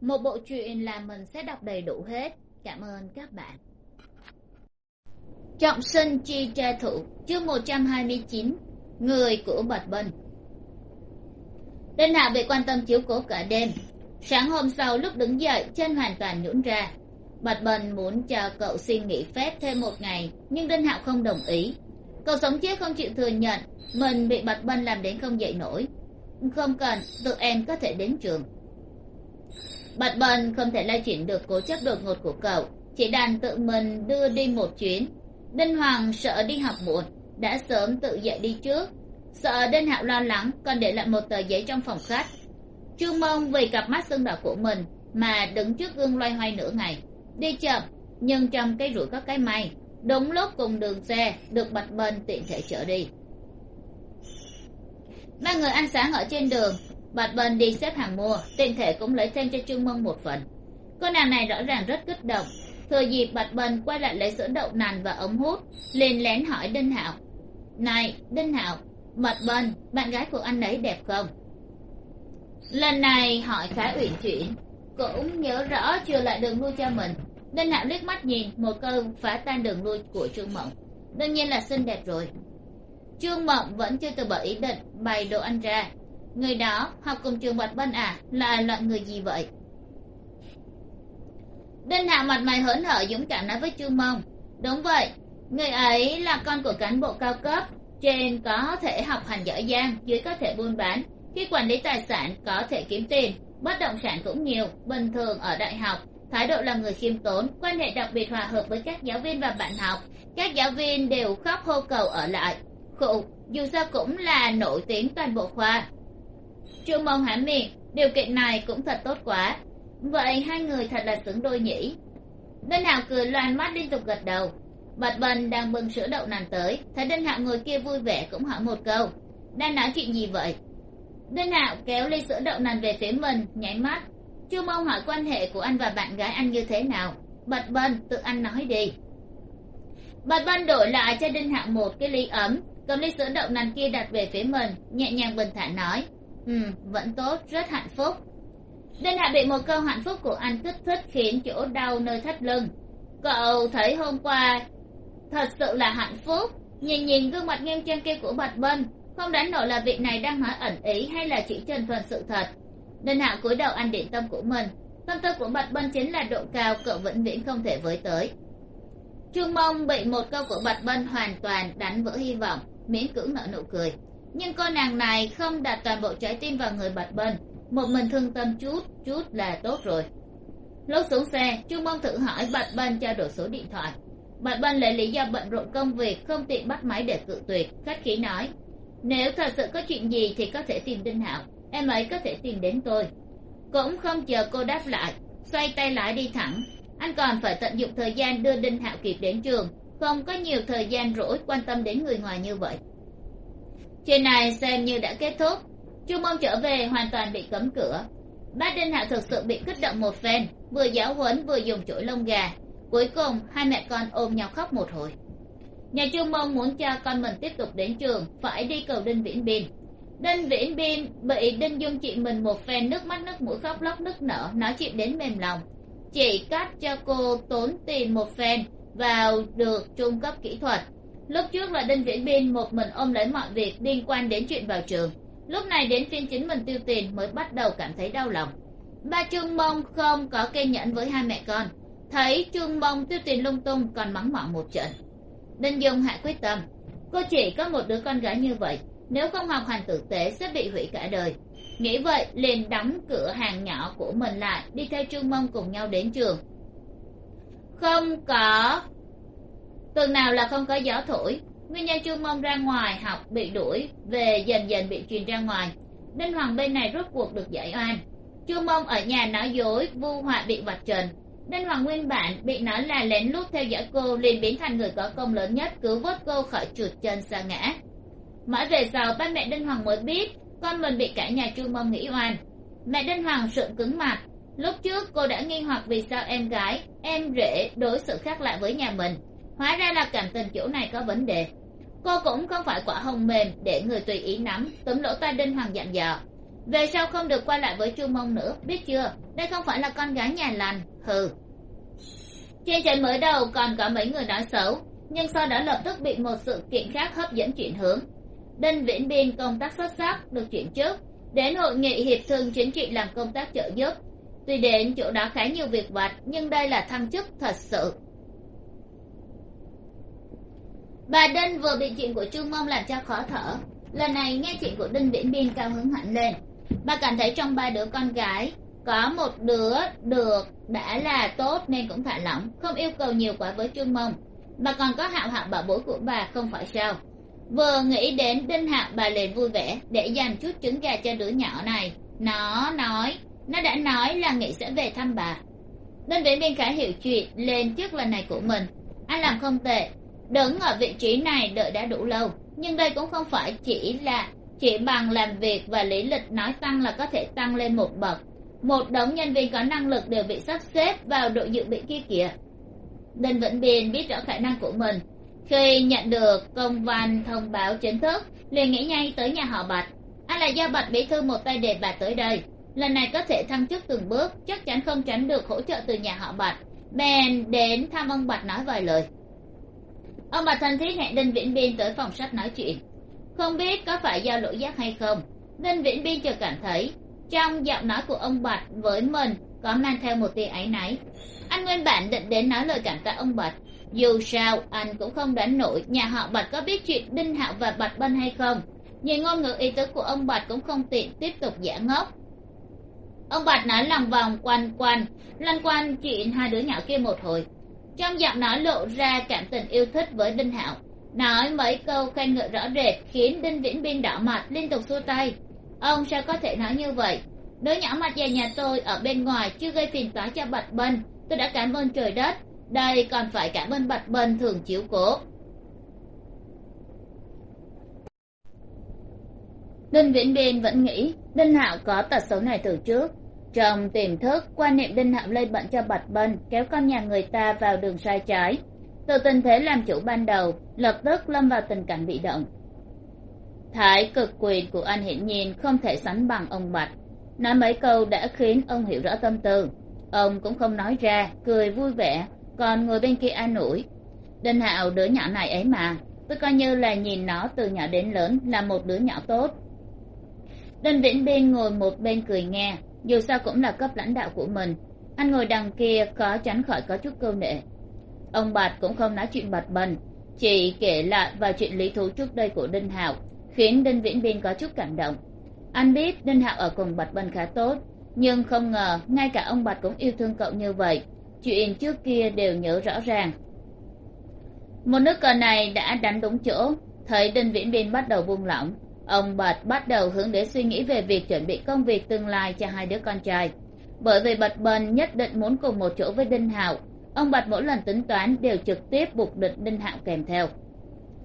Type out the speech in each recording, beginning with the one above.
một bộ truyện là mình sẽ đọc đầy đủ hết. Cảm ơn các bạn. Trọng sinh chi tra thủ chương một trăm hai mươi chín, người của bạch bân. Đinh hạ bị quan tâm chiếu cố cả đêm. Sáng hôm sau, lúc đứng dậy, chân hoàn toàn nhũn ra. Bạch bần muốn cho cậu xin nghỉ phép thêm một ngày, nhưng đinh hạo không đồng ý. Cậu sống chết không chịu thừa nhận, mình bị bạch bân làm đến không dậy nổi. Không cần, tụi em có thể đến trường bạch bần không thể lay chuyển được cố chấp đột ngột của cậu. Chỉ đành tự mình đưa đi một chuyến. Đinh hoàng sợ đi học muộn, đã sớm tự dậy đi trước. Sợ đinh hạo lo lắng, còn để lại một tờ giấy trong phòng khách. Trương Mông vì cặp mắt sưng đỏ của mình mà đứng trước gương loay hoay nửa ngày. Đi chậm, nhưng trong cái rủi có cái may. Đúng lúc cùng đường xe, được bạch bần tiện thể chở đi. Ba người ăn sáng ở trên đường bạch bần đi xếp hàng mua tiện thể cũng lấy thêm cho trương mông một phần. Cô nàng này rõ ràng rất kích động. Thừa dịp bạch bần quay lại lấy sữa đậu nành và ống hút, liền lén hỏi đinh hạo. Này, đinh hạo, bạch bần bạn gái của anh ấy đẹp không? Lần này hỏi khá uyển chuyển. Cũng nhớ rõ chưa lại đường lui cho mình. Đinh hạo liếc mắt nhìn, một câu phá tan đường lui của trương mộng đương nhiên là xinh đẹp rồi. Trương mộng vẫn chưa từ bỏ ý định bày đồ ăn ra người đó học cùng trường bạch bân à? Là loại người gì vậy? Đinh hạo mặt mày hớn hở, dũng cảm nói với trương mông. Đúng vậy, người ấy là con của cán bộ cao cấp, trên có thể học hành giỏi giang, dưới có thể buôn bán, khi quản lý tài sản có thể kiếm tiền, bất động sản cũng nhiều, bình thường ở đại học. Thái độ là người khiêm tốn, quan hệ đặc biệt hòa hợp với các giáo viên và bạn học. Các giáo viên đều khóc hô cầu ở lại. Khụ dù sao cũng là nổi tiếng toàn bộ khoa trương mông há miệng, điều kiện này cũng thật tốt quá. Vậy hai người thật là xứng đôi nhỉ? Đinh hạo cười loan mắt liên tục gật đầu. Bạch bần đang bưng sữa đậu nành tới, thấy đinh hạo ngồi kia vui vẻ cũng hỏi một câu. Đang nói chuyện gì vậy? Đinh hạo kéo ly sữa đậu nành về phía mình, nháy mắt. Chu mong hỏi quan hệ của anh và bạn gái anh như thế nào? Bạch bần, tự anh nói đi. Bạch bần đổi lại cho đinh hạo một cái ly ấm, cầm ly sữa đậu nành kia đặt về phía mình, nhẹ nhàng bình thản nói ừ vẫn tốt, rất hạnh phúc. Đinh hạ bị một câu hạnh phúc của anh kích thích khiến chỗ đau nơi thắt lưng. Cậu thấy hôm qua thật sự là hạnh phúc. Nhìn nhìn gương mặt nghiêm trang kia của bạch bân, không đánh nổi là vị này đang nói ẩn ý hay là chỉ chân thuần sự thật. Đinh hạ cúi đầu ăn điện tâm của mình. Tâm tư của bạch bân chính là độ cao cậu vĩnh viễn không thể với tới. Trương mông bị một câu của bạch bân hoàn toàn đánh vỡ hy vọng, miễn cưỡng nở nụ cười nhưng cô nàng này không đặt toàn bộ trái tim vào người bạch bân. Một mình thương tâm chút chút là tốt rồi. Lúc xuống xe trương mông thử hỏi bạch bân cho đổi số điện thoại. Bạch bân lấy lý do bận rộn công việc, không tiện bắt máy để cự tuyệt, khách khí nói, nếu thật sự có chuyện gì thì có thể tìm đinh hạo, em ấy có thể tìm đến tôi. Cũng không chờ cô đáp lại, xoay tay lái đi thẳng. Anh còn phải tận dụng thời gian đưa đinh hạo kịp đến trường, không có nhiều thời gian rỗi quan tâm đến người ngoài như vậy chuyện này xem như đã kết thúc. Chu mông trở về hoàn toàn bị cấm cửa. Bát đinh hạo thực sự bị kích động một phen, vừa giáo huấn vừa dùng chuỗi lông gà. Cuối cùng, hai mẹ con ôm nhau khóc một hồi. Nhà chu mông muốn cho con mình tiếp tục đến trường, phải đi cầu đinh viễn bin đinh viễn bin bị đinh dung chị mình một phen nước mắt, nước mũi khóc lóc, nức nở, nói chuyện đến mềm lòng. Chị cắt cho cô tốn tiền một phen vào được trung cấp kỹ thuật lúc trước là đinh viễn biên một mình ôm lấy mọi việc liên quan đến chuyện vào trường. Lúc này đến phiên chính mình tiêu tiền mới bắt đầu cảm thấy đau lòng. Ba trương mông không có kiên nhẫn với hai mẹ con. Thấy trương mông tiêu tiền lung tung còn mắng mỏ một trận. Đinh dung hạ quyết tâm. Cô chỉ có một đứa con gái như vậy, nếu không học hành tử tế sẽ bị hủy cả đời. Nghĩ vậy, liền đóng cửa hàng nhỏ của mình lại, đi theo trương mông cùng nhau đến trường. Không có tuần nào là không có gió thổi, nguyên nhân chu mông ra ngoài học bị đuổi, về dần dần bị truyền ra ngoài. Đinh hoàng bên này rốt cuộc được giải oan. Chu mông ở nhà nói dối, vu họa bị vạch trần. Đinh hoàng nguyên bản bị nói là lén lút theo dõi cô, liền biến thành người có công lớn nhất, cứu vớt cô khỏi trượt chân xa ngã. Mãi về sau, ba mẹ đinh hoàng mới biết, con mình bị cả nhà chu mông nghĩ oan. Mẹ đinh hoàng sượng cứng mặt. Lúc trước, cô đã nghi hoặc vì sao em gái, em rể đối xử khác lạ với nhà mình hóa ra là cảm tình chỗ này có vấn đề. Cô cũng không phải quả hồng mềm để người tùy ý nắm túm lỗ tai đinh hoàng dặn dò. Về sau không được qua lại với chu mông nữa biết chưa? Đây không phải là con gái nhà lành. Hừ. Trên trận mới đầu còn có mấy người nói xấu nhưng sau đó lập tức bị một sự kiện khác hấp dẫn chuyển hướng. Đinh viễn biên công tác xuất sắc được chuyển trước, đến hội nghị hiệp thương chính trị làm công tác trợ giúp. Tuy đến chỗ đó khá nhiều việc vặt nhưng đây là thăng chức thật sự bà đinh vừa bị chuyện của trương mông làm cho khó thở. Lần này nghe chuyện của đinh viễn biên cao hứng hẳn lên. Bà cảm thấy trong ba đứa con gái, có một đứa được đã là tốt nên cũng thả lỏng, không yêu cầu nhiều quá với trương mông. Bà còn có hạo hạo bảo bối của bà không phải sao. Vừa nghĩ đến đinh hạo, bà liền vui vẻ để dành chút trứng gà cho đứa nhỏ này. Nó nói, nó đã nói là nghĩ sẽ về thăm bà. Đinh viễn biên khá hiểu chuyện lên trước lần này của mình. Anh làm không tệ đứng ở vị trí này đợi đã đủ lâu. Nhưng đây cũng không phải chỉ là, chỉ bằng làm việc và lý lịch nói tăng là có thể tăng lên một bậc. Một đống nhân viên có năng lực đều bị sắp xếp vào đội dự bị kia kìa. Đinh vĩnh biên biết rõ khả năng của mình. Khi nhận được công văn thông báo chính thức, liền nghĩ ngay tới nhà họ bạch. Anh là do bạch bí thư một tay đề bạt tới đây. Lần này có thể thăng chức từng bước, chắc chắn không tránh được hỗ trợ từ nhà họ bạch. Bèn đến thăm ông bạch nói vài lời ông bạch thân thiết hẹn đinh viễn biên tới phòng sách nói chuyện. Không biết có phải do lỗi giác hay không, đinh viễn biên chợt cảm thấy trong giọng nói của ông bạch với mình có mang theo một tia áy náy. Anh nguyên bản định đến nói lời cảm tạ ông bạch. Dù sao, anh cũng không đánh nổi nhà họ bạch có biết chuyện đinh hạo và bạch bân hay không. Nhìn ngôn ngữ ý tứ của ông bạch cũng không tiện tiếp tục giả ngốc. Ông bạch nói lòng vòng quanh quanh lăn quanh chuyện hai đứa nhỏ kia một hồi trong giọng nói lộ ra cảm tình yêu thích với đinh hạo, nói mấy câu khen ngợi rõ rệt khiến đinh viễn biên đỏ mặt, liên tục xua tay. Ông sao có thể nói như vậy? Đứa nhỏ mặt dày nhà tôi ở bên ngoài chưa gây phiền toái cho bạch bân. Tôi đã cảm ơn trời đất. Đây còn phải cảm ơn bạch bân thường chiếu cố. Đinh viễn biên vẫn nghĩ đinh hạo có tật xấu này từ trước trong tiềm thức, quan niệm đinh hạo lây bận cho bạch bân, kéo con nhà người ta vào đường sai trái. Từ tình thế làm chủ ban đầu, lập tức lâm vào tình cảnh bị động. Thái cực quyền của anh hiển nhiên không thể sánh bằng ông bạch. Nói mấy câu đã khiến ông hiểu rõ tâm tư. Ông cũng không nói ra, cười vui vẻ, còn người bên kia an ủi. Đinh hạo, đứa nhỏ này ấy mà, tôi coi như là nhìn nó từ nhỏ đến lớn là một đứa nhỏ tốt. Đinh viễn biên ngồi một bên cười nghe dù sao cũng là cấp lãnh đạo của mình. Anh ngồi đằng kia khó tránh khỏi có chút câu nệ. Ông bạch cũng không nói chuyện bạch bần chỉ kể lại vài chuyện lý thú trước đây của đinh hạo, khiến đinh viễn biên có chút cảm động. Anh biết đinh hạo ở cùng bạch bần khá tốt, nhưng không ngờ ngay cả ông bạch cũng yêu thương cậu như vậy. Chuyện trước kia đều nhớ rõ ràng. Một nước cờ này đã đánh đúng chỗ, thấy đinh viễn biên bắt đầu buông lỏng ông bạch bắt đầu hướng đến suy nghĩ về việc chuẩn bị công việc tương lai cho hai đứa con trai. Bởi vì bạch bần nhất định muốn cùng một chỗ với đinh hạo, ông bạch mỗi lần tính toán đều trực tiếp buộc định đinh hạo kèm theo.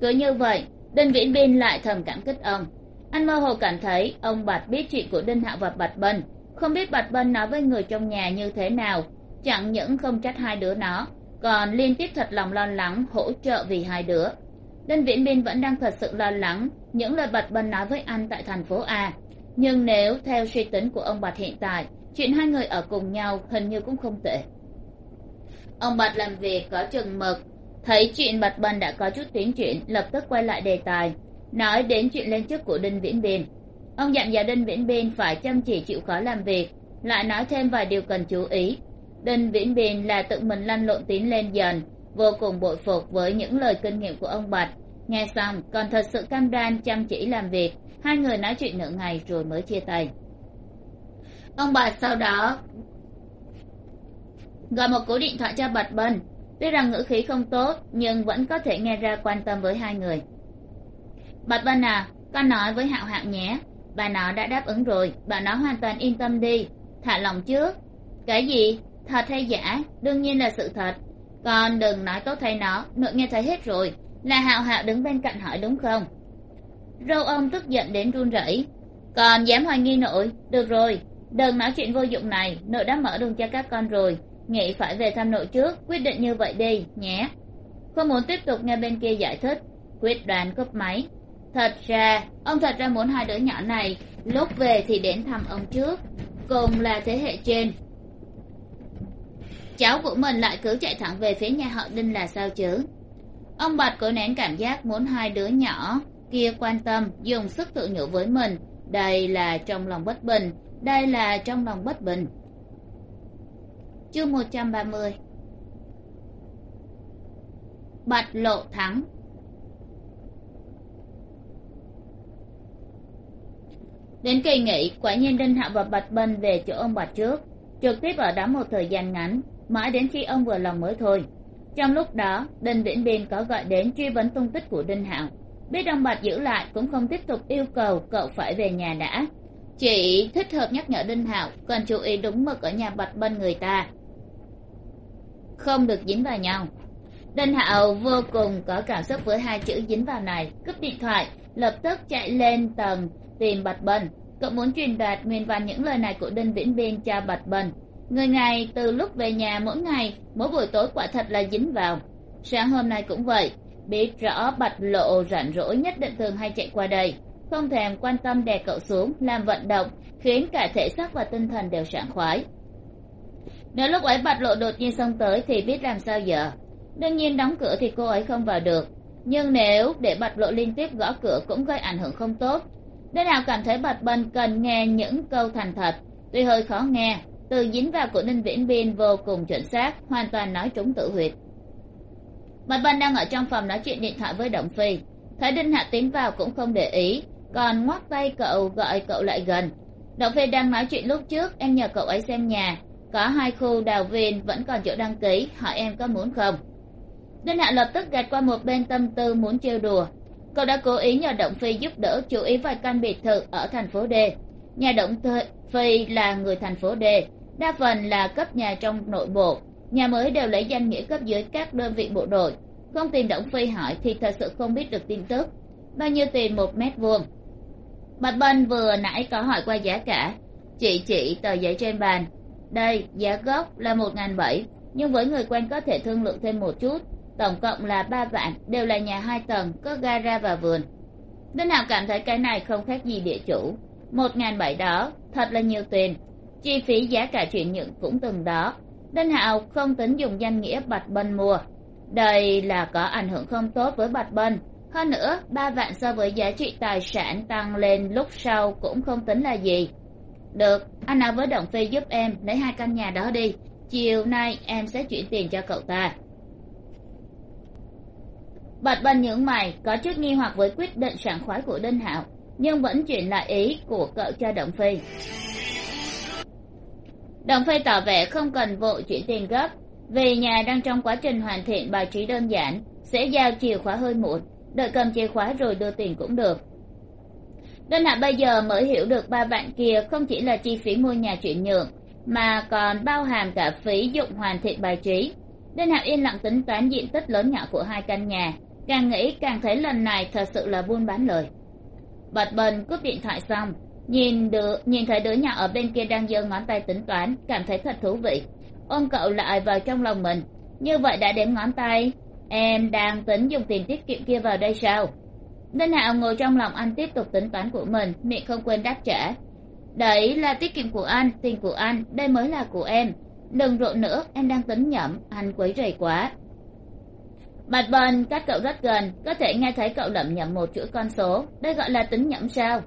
Cứ như vậy, đinh viễn biên lại thầm cảm kích ông. Anh mơ hồ cảm thấy ông bạch biết chuyện của đinh hạo và bạch bân không biết bạch bân nói với người trong nhà như thế nào, chẳng những không trách hai đứa nó, còn liên tiếp thật lòng lo lắng hỗ trợ vì hai đứa. Đinh viễn biên vẫn đang thật sự lo lắng những lời bạch bần nói với anh tại thành phố a. Nhưng nếu theo suy tính của ông bạch hiện tại, chuyện hai người ở cùng nhau hình như cũng không tệ. Ông bạch làm việc có chừng mực, thấy chuyện bạch bần đã có chút tiến triển, lập tức quay lại đề tài, nói đến chuyện lên chức của đinh viễn biên. Ông dặn dò đinh viễn biên phải chăm chỉ chịu khó làm việc, lại nói thêm vài điều cần chú ý. Đinh viễn biên là tự mình lăn lộn tiến lên dần, vô cùng bội phục với những lời kinh nghiệm của ông bạch nghe xong, còn thật sự cam đoan chăm chỉ làm việc, hai người nói chuyện nửa ngày rồi mới chia tay. Ông bà sau đó gọi một cú điện thoại cho bạch bân. Tuy rằng ngữ khí không tốt, nhưng vẫn có thể nghe ra quan tâm với hai người. Bạch bân à con nói với hạo hạo nhé. Bà nó đã đáp ứng rồi, bà nó hoàn toàn yên tâm đi. Thả lòng trước. Cái gì? Thật hay giả? Đương nhiên là sự thật. Con đừng nói tốt thay nó, nội nghe thấy hết rồi là hạo hạo đứng bên cạnh hỏi đúng không? Râu ông tức giận đến run rẩy. Còn dám hoài nghi nội. Được rồi, đừng nói chuyện vô dụng này. Nội đã mở đường cho các con rồi. Nghĩ phải về thăm nội trước. Quyết định như vậy đi, nhé. Không muốn tiếp tục nghe bên kia giải thích. Quyết đoán cúp máy. Thật ra, ông thật ra muốn hai đứa nhỏ này lúc về thì đến thăm ông trước. Cùng là thế hệ trên. Cháu của mình lại cứ chạy thẳng về phía nhà họ đinh là sao chứ? Ông bạch cố nén cảm giác muốn hai đứa nhỏ kia quan tâm, dùng sức tự nhủ với mình, đây là trong lòng bất bình, đây là trong lòng bất bình. Chương một trăm ba mươi. Bạch lộ thắng. Đến kỳ nghỉ, quả nhiên đinh hạo và bạch bân về chỗ ông bạch trước, trực tiếp ở đó một thời gian ngắn, mãi đến khi ông vừa lòng mới thôi trong lúc đó, đinh viễn biên có gọi đến truy vấn tung tích của đinh hạo. Biết ông bạch giữ lại cũng không tiếp tục yêu cầu cậu phải về nhà đã. Chỉ thích hợp nhắc nhở đinh hạo cần chú ý đúng mực ở nhà bạch bên người ta. Không được dính vào nhau. Đinh hạo vô cùng có cảm xúc với hai chữ dính vào này. Cướp điện thoại, lập tức chạy lên tầng tìm bạch bân cậu muốn truyền đạt nguyên văn những lời này của đinh viễn biên cho bạch bân người này từ lúc về nhà mỗi ngày, mỗi buổi tối quả thật là dính vào. Sáng hôm nay cũng vậy, biết rõ bạch lộ rảnh rỗi nhất định thường hay chạy qua đây. Không thèm quan tâm đè cậu xuống, làm vận động, khiến cả thể xác và tinh thần đều sảng khoái. Nếu lúc ấy bạch lộ đột nhiên xông tới thì biết làm sao giờ? Đương nhiên đóng cửa thì cô ấy không vào được. Nhưng nếu để bạch lộ liên tiếp gõ cửa cũng gây ảnh hưởng không tốt. Đứa nào cảm thấy bạch bân cần nghe những câu thành thật? Tuy hơi khó nghe từ dính vào của ninh viễn biên vô cùng chuẩn xác, hoàn toàn nói trúng tự huyệt. Mặt bân đang ở trong phòng nói chuyện điện thoại với động phi. Thấy đinh hạ tiến vào cũng không để ý, còn ngoắc tay cậu gọi cậu lại gần. Động phi đang nói chuyện lúc trước, em nhờ cậu ấy xem nhà. Có hai khu đào viên vẫn còn chỗ đăng ký, hỏi em có muốn không. Đinh hạ lập tức gạt qua một bên tâm tư muốn trêu đùa. Cậu đã cố ý nhờ động phi giúp đỡ, chú ý vài căn biệt thự ở thành phố d. Nhà động phi là người thành phố d, đa phần là cấp nhà trong nội bộ. Nhà mới đều lấy danh nghĩa cấp dưới các đơn vị bộ đội. Không tìm động phi hỏi thì thật sự không biết được tin tức. Bao nhiêu tiền một mét vuông. Bạch bân vừa nãy có hỏi qua giá cả. Chị chỉ tờ giấy trên bàn. Đây, giá gốc là một n bảy, nhưng với người quen có thể thương lượng thêm một chút. Tổng cộng là ba vạn, đều là nhà hai tầng, có gara và vườn. Đinh hạo cảm thấy cái này không khác gì địa chủ? Một ngàn bảy đó, thật là nhiều tiền. Chi phí giá cả chuyển nhượng cũng từng đó. Đinh hạo không tính dùng danh nghĩa bạch bân mua. Đây là có ảnh hưởng không tốt với bạch bân. Hơn nữa, ba vạn so với giá trị tài sản tăng lên lúc sau cũng không tính là gì. Được, anh nói với động phi giúp em lấy hai căn nhà đó đi. Chiều nay em sẽ chuyển tiền cho cậu ta. Bạch bân những mày, có chút nghi hoặc với quyết định sảng khoái của đinh hạo nhưng vẫn chuyển lại ý của cậu cho động phi. Động phi tỏ vẻ không cần vội chuyển tiền gấp vì nhà đang trong quá trình hoàn thiện bài trí đơn giản, sẽ giao chìa khóa hơi muộn, đợi cầm chìa khóa rồi đưa tiền cũng được. Đơn hạ bây giờ mới hiểu được ba vạn kia không chỉ là chi phí mua nhà chuyển nhượng, mà còn bao hàm cả phí dụng hoàn thiện bài trí. Đơn hạ yên lặng tính toán diện tích lớn nhỏ của hai căn nhà, càng nghĩ càng thấy lần này thật sự là buôn bán lời bật bần cúp điện thoại xong, nhìn được nhìn thấy đứa nhỏ ở bên kia đang giơ ngón tay tính toán, cảm thấy thật thú vị. Ôm cậu lại vào trong lòng mình. Như vậy đã đếm ngón tay. Em đang tính dùng tiền tiết kiệm kia vào đây sao? Đinh hạo ngồi trong lòng anh tiếp tục tính toán của mình, miệng không quên đáp trả. Đấy là tiết kiệm của anh, tiền của anh, đây mới là của em. Đừng rộn nữa, em đang tính nhẩm, anh quấy rầy quá bạch bần cách cậu rất gần có thể nghe thấy cậu lẩm nhẩm một chuỗi con số. Đây gọi là tính nhẩm sao.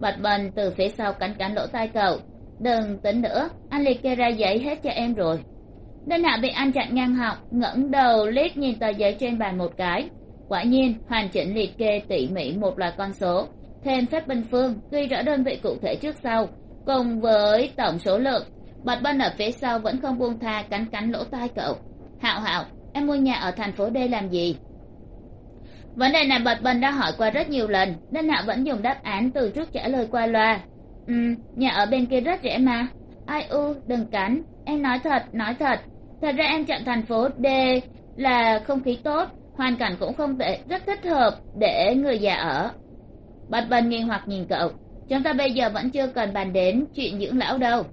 Bạch bần từ phía sau cắn cắn lỗ tai cậu. Đừng tính nữa anh liệt kê ra giấy hết cho em rồi. Nên hạ bị anh chặn ngang học, ngẩng đầu liếc nhìn tờ giấy trên bàn một cái. Quả nhiên hoàn chỉnh liệt kê tỉ mỉ một loạt con số. Thêm phép bình phương ghi rõ đơn vị cụ thể trước sau. Cùng với tổng số lượng bạch bân ở phía sau vẫn không buông tha cắn cắn lỗ tai cậu. Hạo hạo em mua nhà ở thành phố d làm gì? Vấn đề này bạch bần đã hỏi qua rất nhiều lần, nên hạo vẫn dùng đáp án từ trước trả lời qua loa. Ừ nhà ở bên kia rất rẻ mà. Ai u, đừng cắn. Em nói thật nói thật. Thật ra em chọn thành phố d là không khí tốt, hoàn cảnh cũng không tệ, rất thích hợp để người già ở. Bạch bần nghi hoặc nhìn cậu. Chúng ta bây giờ vẫn chưa cần bàn đến chuyện dưỡng lão đâu.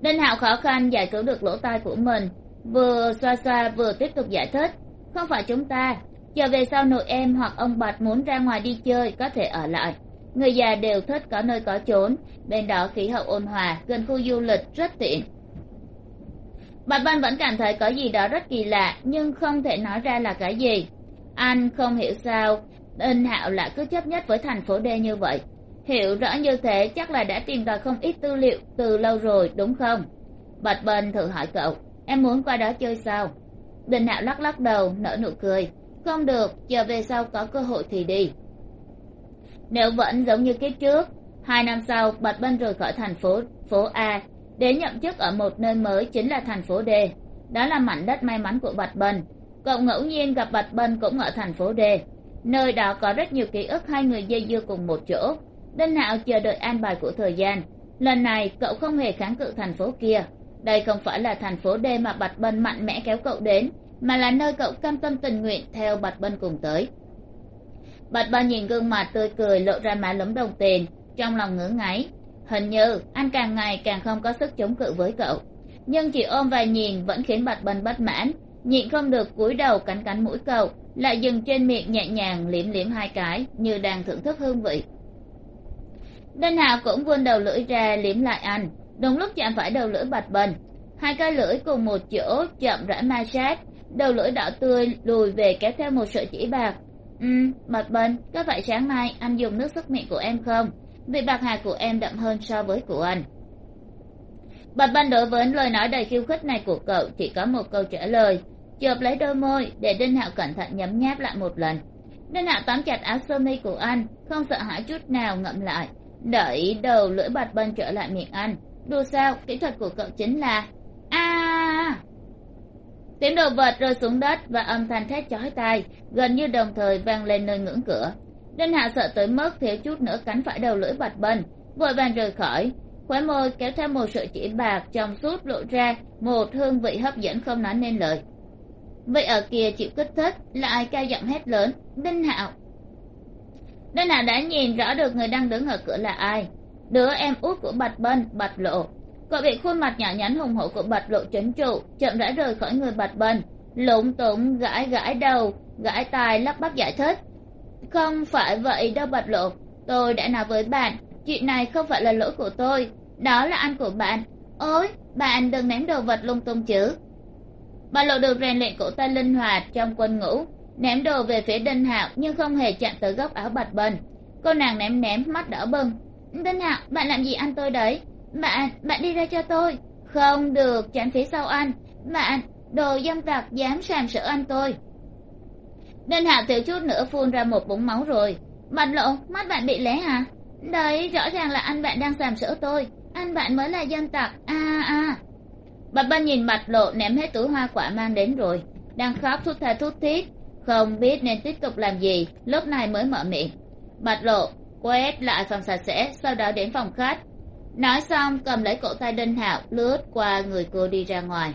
Đinh hạo khó khăn giải cứu được lỗ tai của mình vừa xoa xoa, vừa tiếp tục giải thích. Không phải chúng ta. Chờ về sau nội em hoặc ông bạch muốn ra ngoài đi chơi có thể ở lại. Người già đều thích có nơi có trốn bên đó khí hậu ôn hòa, gần khu du lịch rất tiện. Bạch văn vẫn cảm thấy có gì đó rất kỳ lạ, nhưng không thể nói ra là cái gì. Anh không hiểu sao. Ân hạo lại cứ chấp nhất với thành phố d như vậy. Hiểu rõ như thế, chắc là đã tìm tòi không ít tư liệu từ lâu rồi, đúng không? Bạch bân thử hỏi cậu em muốn qua đó chơi sao? Đinh hạo lắc lắc đầu, nở nụ cười. Không được, chờ về sau có cơ hội thì đi. Nếu vẫn giống như kiếp trước, hai năm sau bạch bân rời khỏi thành phố phố a để nhậm chức ở một nơi mới chính là thành phố d. Đó là mảnh đất may mắn của bạch bân. Cậu ngẫu nhiên gặp bạch bân cũng ở thành phố d. Nơi đó có rất nhiều ký ức hai người dây dưa cùng một chỗ. Đinh hạo chờ đợi an bài của thời gian. Lần này, cậu không hề kháng cự thành phố kia đây không phải là thành phố d mà bạch bân mạnh mẽ kéo cậu đến, mà là nơi cậu cam tâm tình nguyện theo bạch bân cùng tới. Bạch bân nhìn gương mặt tươi cười lộ ra má lấm đồng tiền, trong lòng ngứa ngáy. Hình như anh càng ngày càng không có sức chống cự với cậu. Nhưng chỉ ôm và nhìn vẫn khiến bạch bân bất mãn. Nhịn không được cúi đầu cắn cắn mũi cậu, lại dừng trên miệng nhẹ nhàng liếm liếm hai cái như đang thưởng thức hương vị. Đinh hạo cũng vươn đầu lưỡi ra liếm lại anh đúng lúc chạm phải đầu lưỡi bạch bần hai cái lưỡi cùng một chỗ chậm rãi ma sát. Đầu lưỡi đỏ tươi lùi về kéo theo một sợi chỉ bạc. Ừ bạch bần có phải sáng nay anh dùng nước sức miệng của em không? Vì bạc hà của em đậm hơn so với của anh. Bạch bần đối với lời nói đầy khiêu khích này của cậu chỉ có một câu trả lời. Chộp lấy đôi môi để đinh hạo cẩn thận nhấm nháp lại một lần. Đinh hạo tóm chặt áo sơ mi của anh, không sợ hãi chút nào ngậm lại. Đẩy đầu lưỡi bạch bần trở lại miệng anh đùa sao? Kỹ thuật của cậu chính là a. Tiếng đồ vật rơi xuống đất và âm thanh thét chói tai, gần như đồng thời vang lên nơi ngưỡng cửa. Đinh hạ sợ tới mức thiếu chút nữa cắn phải đầu lưỡi bạch bên vội vàng rời khỏi. Khóe môi kéo theo một sợi chỉ bạc trong suốt lộ ra một hương vị hấp dẫn không nói nên lời. Vậy ở kia chịu kích thích lại cao giọng hét lớn, đinh hạo! Đinh hạo đã nhìn rõ được người đang đứng ở cửa là ai đứa em út của bạch bân, bạch lộ. Cậu bị khuôn mặt nhỏ nhắn hùng hổ của bạch lộ trấn trụ, chậm rãi rời khỏi người bạch bân. Lúng túng, gãi gãi đầu, gãi tai, lắp bắp giải thích. Không phải vậy đâu bạch lộ. Tôi đã nói với bạn, chuyện này không phải là lỗi của tôi. Đó là anh của bạn. Ôi, bạn đừng ném đồ vật lung tung chứ. Bạch lộ được rèn luyện cổ tay linh hoạt trong quân ngũ. Ném đồ về phía đinh hạo nhưng không hề chạm tới góc áo bạch bân. Cô nàng ném ném, mắt đỏ bừng tân hạo bạn làm gì anh tôi đấy? Bạn bạn đi ra cho tôi. Không được tránh phía sau anh. Bạn, đồ dâm tặc dám sàm sỡ anh tôi. Đinh hạo thiếu chút nữa phun ra một búng máu rồi. Bạch lộ, mắt bạn bị lé hả? Đấy, rõ ràng là anh bạn đang sàm sỡ tôi. Anh bạn mới là dân tặc. A a. Bạch bân nhìn bạch lộ ném hết túi hoa quả mang đến rồi. Đang khóc thút tha thút thít. Không biết nên tiếp tục làm gì. Lúc này mới mở miệng. Bạch lộ quét lại phòng sạch sẽ, sau đó đến phòng khách. Nói xong, cầm lấy cổ tay đinh hạo, lướt qua người cô đi ra ngoài.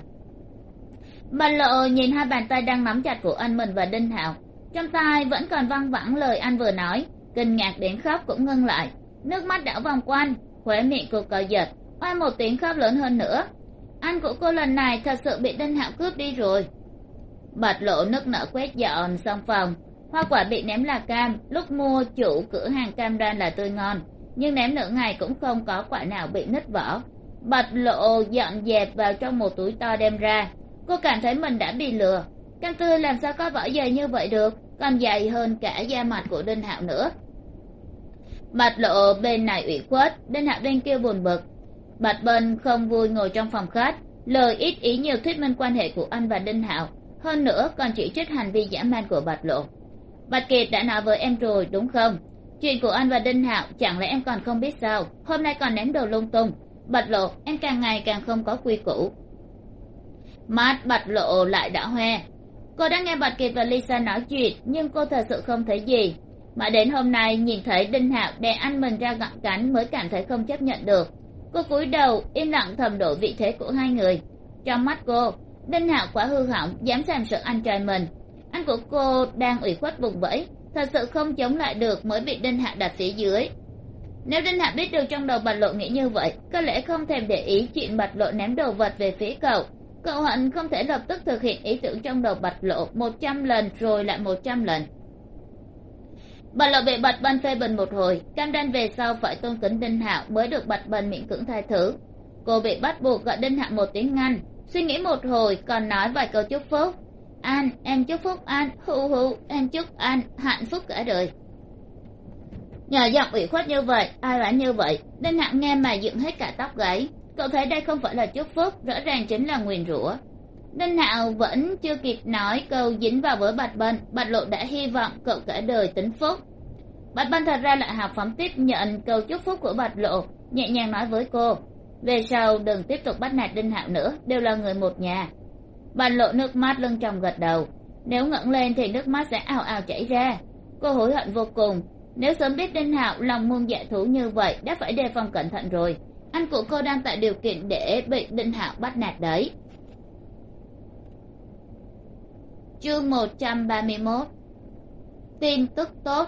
Bạch lộ nhìn hai bàn tay đang nắm chặt của anh mình và đinh hạo. Trong tai vẫn còn văng vẳng lời anh vừa nói. Kinh ngạc đến khóc cũng ngưng lại. Nước mắt đảo vòng quanh, khóe miệng cô co giật. Oai một tiếng khóc lớn hơn nữa. Anh của cô lần này thật sự bị đinh hạo cướp đi rồi. Bạch lộ nức nở quét dọn xong phòng hoa quả bị ném là cam. Lúc mua, chủ cửa hàng cam đoan là tươi ngon. Nhưng ném nửa ngày cũng không có quả nào bị nứt vỏ bạch lộ dọn dẹp vào trong một túi to đem ra. Cô cảm thấy mình đã bị lừa. Cam tươi làm sao có vỏ dày như vậy được? Còn dày hơn cả da mặt của đinh hạo nữa. Bạch lộ bên này ủy khuất. Đinh hạo bên kia buồn bực. Bạch bân không vui ngồi trong phòng khách. Lời ít ý nhiều thuyết minh quan hệ của anh và đinh hạo. Hơn nữa còn chỉ trích hành vi dã man của bạch lộ bạch kiệt đã nói với em rồi, đúng không? Chuyện của anh và đinh hạo chẳng lẽ em còn không biết sao? Hôm nay còn ném đồ lung tung. Bạch lộ, em càng ngày càng không có quy củ. Mắt bạch lộ lại đã hoe. Cô đã nghe bạch kiệt và lisa nói chuyện, nhưng cô thật sự không thấy gì. Mà đến hôm nay, nhìn thấy đinh hạo đè anh mình ra gặm cắn mới cảm thấy không chấp nhận được. Cô cúi đầu, im lặng thầm đổ vị thế của hai người. Trong mắt cô, đinh hạo quá hư hỏng, dám xem sợ anh trai mình anh của cô đang ủy khuất vùng vẫy, thật sự không chống lại được mới bị đinh hạ đặt phía dưới. Nếu đinh hạ biết được trong đầu bạch lộ nghĩ như vậy, có lẽ không thèm để ý chuyện bạch lộ ném đồ vật về phía cậu. Cậu hận không thể lập tức thực hiện ý tưởng trong đầu bạch lộ một trăm lần rồi lại một trăm lần. Bạch lộ bị bạch bần phê bình một hồi, cam đoan về sau phải tôn kính đinh hạo mới được bạch bần miễn cưỡng tha thứ. Cô bị bắt buộc gọi đinh hạ một tiếng ngăn suy nghĩ một hồi, còn nói vài câu chúc phúc. An em chúc phúc an, hù hù em chúc an hạnh phúc cả đời. Nhờ giọng ủy khuất như vậy ai oán như vậy đinh hạo nghe mà dựng hết cả tóc gáy. Cậu thấy đây không phải là chúc phúc rõ ràng chính là nguyền rủa. Đinh hạo vẫn chưa kịp nói câu dính vào với bạch bân. Bạch lộ đã hy vọng cậu cả đời tính phúc. Bạch bân thật ra lại hào phóng tiếp nhận câu chúc phúc của bạch lộ nhẹ nhàng nói với cô. Về sau đừng tiếp tục bắt nạt đinh hạo nữa đều là người một nhà bàn lộ nước mắt lưng chồng gật đầu. Nếu ngẩng lên thì nước mắt sẽ ào ào chảy ra. Cô hối hận vô cùng. Nếu sớm biết đinh hạo lòng muôn dạ thú như vậy, đã phải đề phòng cẩn thận rồi. Anh của cô đang tạo điều kiện để bị đinh hạo bắt nạt đấy. Chương một trăm ba mươi mốt. Tin tức tốt.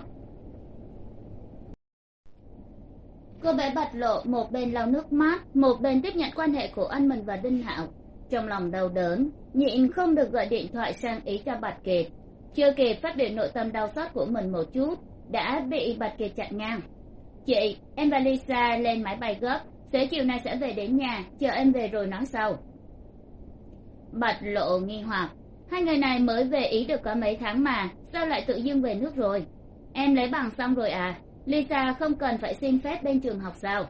Cô bé bạch lộ một bên lau nước mắt, một bên tiếp nhận quan hệ của anh mình và đinh hạo trong lòng đau đớn, nhịn không được gọi điện thoại sang ý cho bạch kiệt. Chưa kịp phát biểu nội tâm đau xót của mình một chút, đã bị bạch kiệt chặn ngang. Chị, em và lisa lên máy bay gấp, xế chiều nay sẽ về đến nhà, chờ em về rồi nói sau. Bạch lộ nghi hoặc, hai người này mới về ý được có mấy tháng mà, sao lại tự dưng về nước rồi? Em lấy bằng xong rồi à? Lisa không cần phải xin phép bên trường học sao?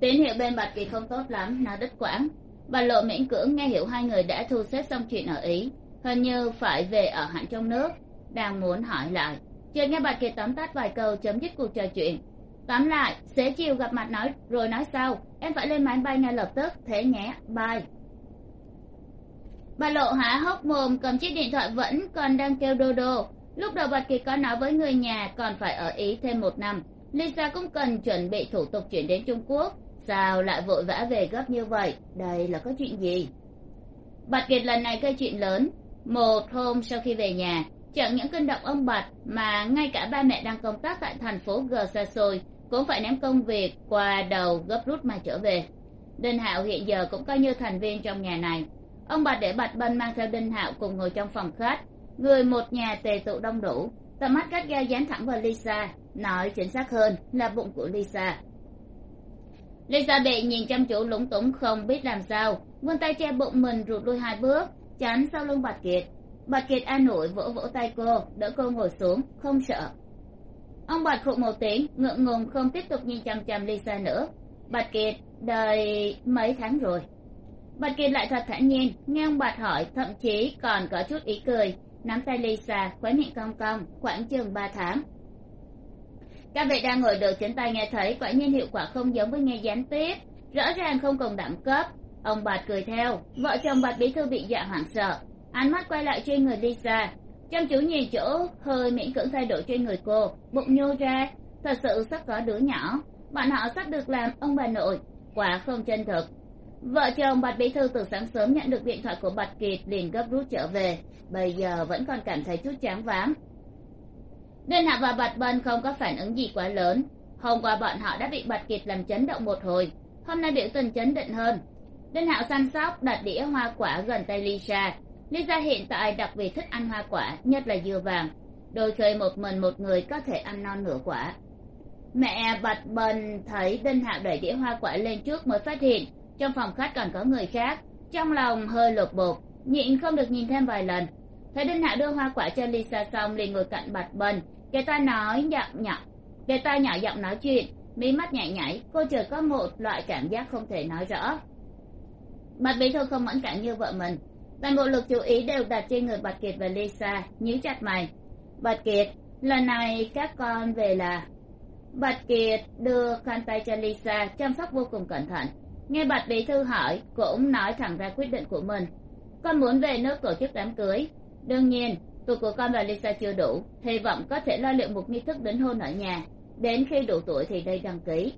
Tín hiệu bên bạch kỳ không tốt lắm, nó đứt quãng bà lộ miễn cưỡng nghe hiểu hai người đã thu xếp xong chuyện ở ý. Hình như phải về ở hẳn trong nước. Đang muốn hỏi lại. Chưa nghe bà kỳ tóm tắt vài câu chấm dứt cuộc trò chuyện. Tóm lại, xế chiều gặp mặt nói, rồi nói sau. Em phải lên máy bay ngay lập tức. Thế nhé, bye. Bà lộ há hốc mồm, cầm chiếc điện thoại vẫn còn đang kêu đô đô. Lúc đầu bạch kỳ có nói với người nhà còn phải ở ý thêm một năm. Lisa cũng cần chuẩn bị thủ tục chuyển đến trung quốc sao lại vội vã về gấp như vậy? Đây là có chuyện gì? Bạch kiệt lần này gây chuyện lớn. Một hôm sau khi về nhà, chẳng những kinh động ông bạch mà ngay cả ba mẹ đang công tác tại thành phố g xa xôi cũng phải ném công việc qua đầu gấp rút mà trở về. Đinh hạo hiện giờ cũng coi như thành viên trong nhà này. Ông bạch để bạch bân mang theo đinh hạo cùng ngồi trong phòng khách, người một nhà tề tụ đông đủ. Tầm mắt cắt ga dán thẳng vào lisa, nói chính xác hơn là bụng của lisa lisa bệ nhìn chăm chú lúng túng không biết làm sao. Vươn tay che bụng mình rụt lui hai bước chắn sau lưng bạch kiệt. Bạch kiệt an ủi vỗ vỗ tay cô, đỡ cô ngồi xuống, không sợ. Ông bạch khụ một tiếng, ngượng ngùng không tiếp tục nhìn chằm chằm lisa nữa. Bạch kiệt đời mấy tháng rồi? Bạch kiệt lại thật thản nhiên, nghe ông bạch hỏi, thậm chí còn có chút ý cười. Nắm tay lisa, khóe miệng cong cong, khoảng chừng ba tháng các vị đang ngồi được chính tay nghe thấy quả nhiên hiệu quả không giống với nghe gián tiếp. Rõ ràng không cùng đẳng cấp. Ông bạch cười theo. Vợ chồng bạch bí thư bị dọa hoảng sợ. Ánh mắt quay lại trên người lisa. Chăm chú nhìn chỗ hơi miễn cưỡng thay đổi trên người cô. Bụng nhô ra. Thật sự sắp có đứa nhỏ. Bọn họ sắp được làm ông bà nội. Quả không chân thực. Vợ chồng bạch bí thư từ sáng sớm nhận được điện thoại của bạch kiệt liền gấp rút trở về. Bây giờ vẫn còn cảm thấy chút chán váng đinh hạ và bạch bân không có phản ứng gì quá lớn. Hôm qua bọn họ đã bị bạch kiệt làm chấn động một hồi. Hôm nay biểu tình chấn định hơn. Đinh hạo săn sóc đặt đĩa hoa quả gần tay lisa. Lisa hiện tại đặc biệt thích ăn hoa quả, nhất là dưa vàng. Đôi khi một mình một người có thể ăn non nửa quả. Mẹ bạch bần thấy đinh hạo đẩy đĩa hoa quả lên trước mới phát hiện, trong phòng khách còn có người khác. Trong lòng hơi lột bột, nhịn không được nhìn thêm vài lần. Thấy đinh hạo đưa hoa quả cho lisa xong liền ngồi cạnh bạch bần người ta nói giọng nhỏ. Người ta nhỏ giọng nói chuyện. Mí mắt nhảy nhảy. Cô chợt có một loại cảm giác không thể nói rõ. Mặt bí thư không mẫn cảm như vợ mình. Toàn bộ lực chú ý đều đặt trên người bạch kiệt và lisa, nhíu chặt mày. Bạch kiệt, lần này các con về là. Bạch kiệt đưa khăn tay cho lisa, chăm sóc vô cùng cẩn thận. Nghe bạch bí thư hỏi, cũng nói thẳng ra quyết định của mình. Con muốn về nước tổ chức đám cưới. Đương nhiên tuổi của con và lisa chưa đủ? Hy vọng có thể lo liệu một nghi thức đính hôn ở nhà. Đến khi đủ tuổi thì đây đăng ký.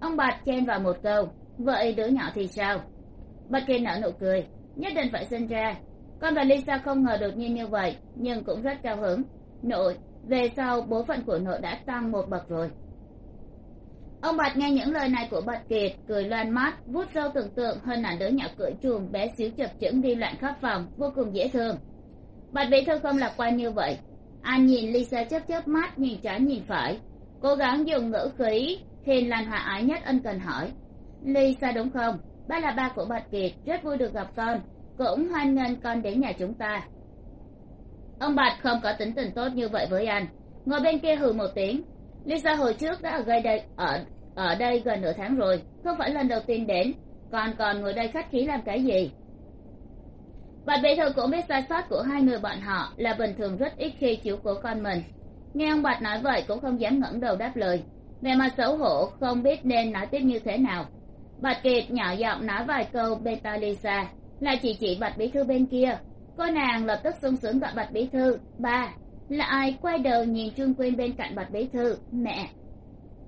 Ông bạch chen vào một câu vậy đứa nhỏ thì sao? Bạch kiệt nở nụ cười, nhất định phải sinh ra. Con và lisa không ngờ đột nhiên như vậy, nhưng cũng rất cao hứng. Nội, về sau bố phận của nội đã tăng một bậc rồi. Ông bạch nghe những lời này của bạch kiệt cười loan mắt vuốt râu tưởng tượng hơn ảnh đứa nhỏ cưỡi chuồng bé xíu chập chững đi loạn khắp phòng, vô cùng dễ thương bạch bí thư không lạc quan như vậy. Anh nhìn lisa chớp chớp mắt, nhìn trái nhìn phải. Cố gắng dùng ngữ khí hiền lành hòa ái nhất ân cần hỏi. Lisa đúng không? Ba là ba của bạch kiệt, rất vui được gặp con. Cũng hoan nghênh con đến nhà chúng ta. Ông bạch không có tính tình tốt như vậy với anh. Ngồi bên kia hừ một tiếng. Lisa hồi trước đã ở gây đây, ở ở đây gần nửa tháng rồi. Không phải lần đầu tiên đến. Còn còn ngồi đây khách khí làm cái gì? Bạch bí thư cũng biết sai sót của hai người bọn họ là bình thường rất ít khi chiếu cố con mình. Nghe ông bạch nói vậy cũng không dám ngẩng đầu đáp lời. Vẻ mặt xấu hổ, không biết nên nói tiếp như thế nào. Bạch kiệt nhỏ giọng nói vài câu bên tai lisa, là chỉ chỉ bạch bí thư bên kia. Cô nàng lập tức sung sướng gọi bạch bí thư, ba, là ai quay đầu nhìn trương quyên bên cạnh bạch bí thư? Mẹ.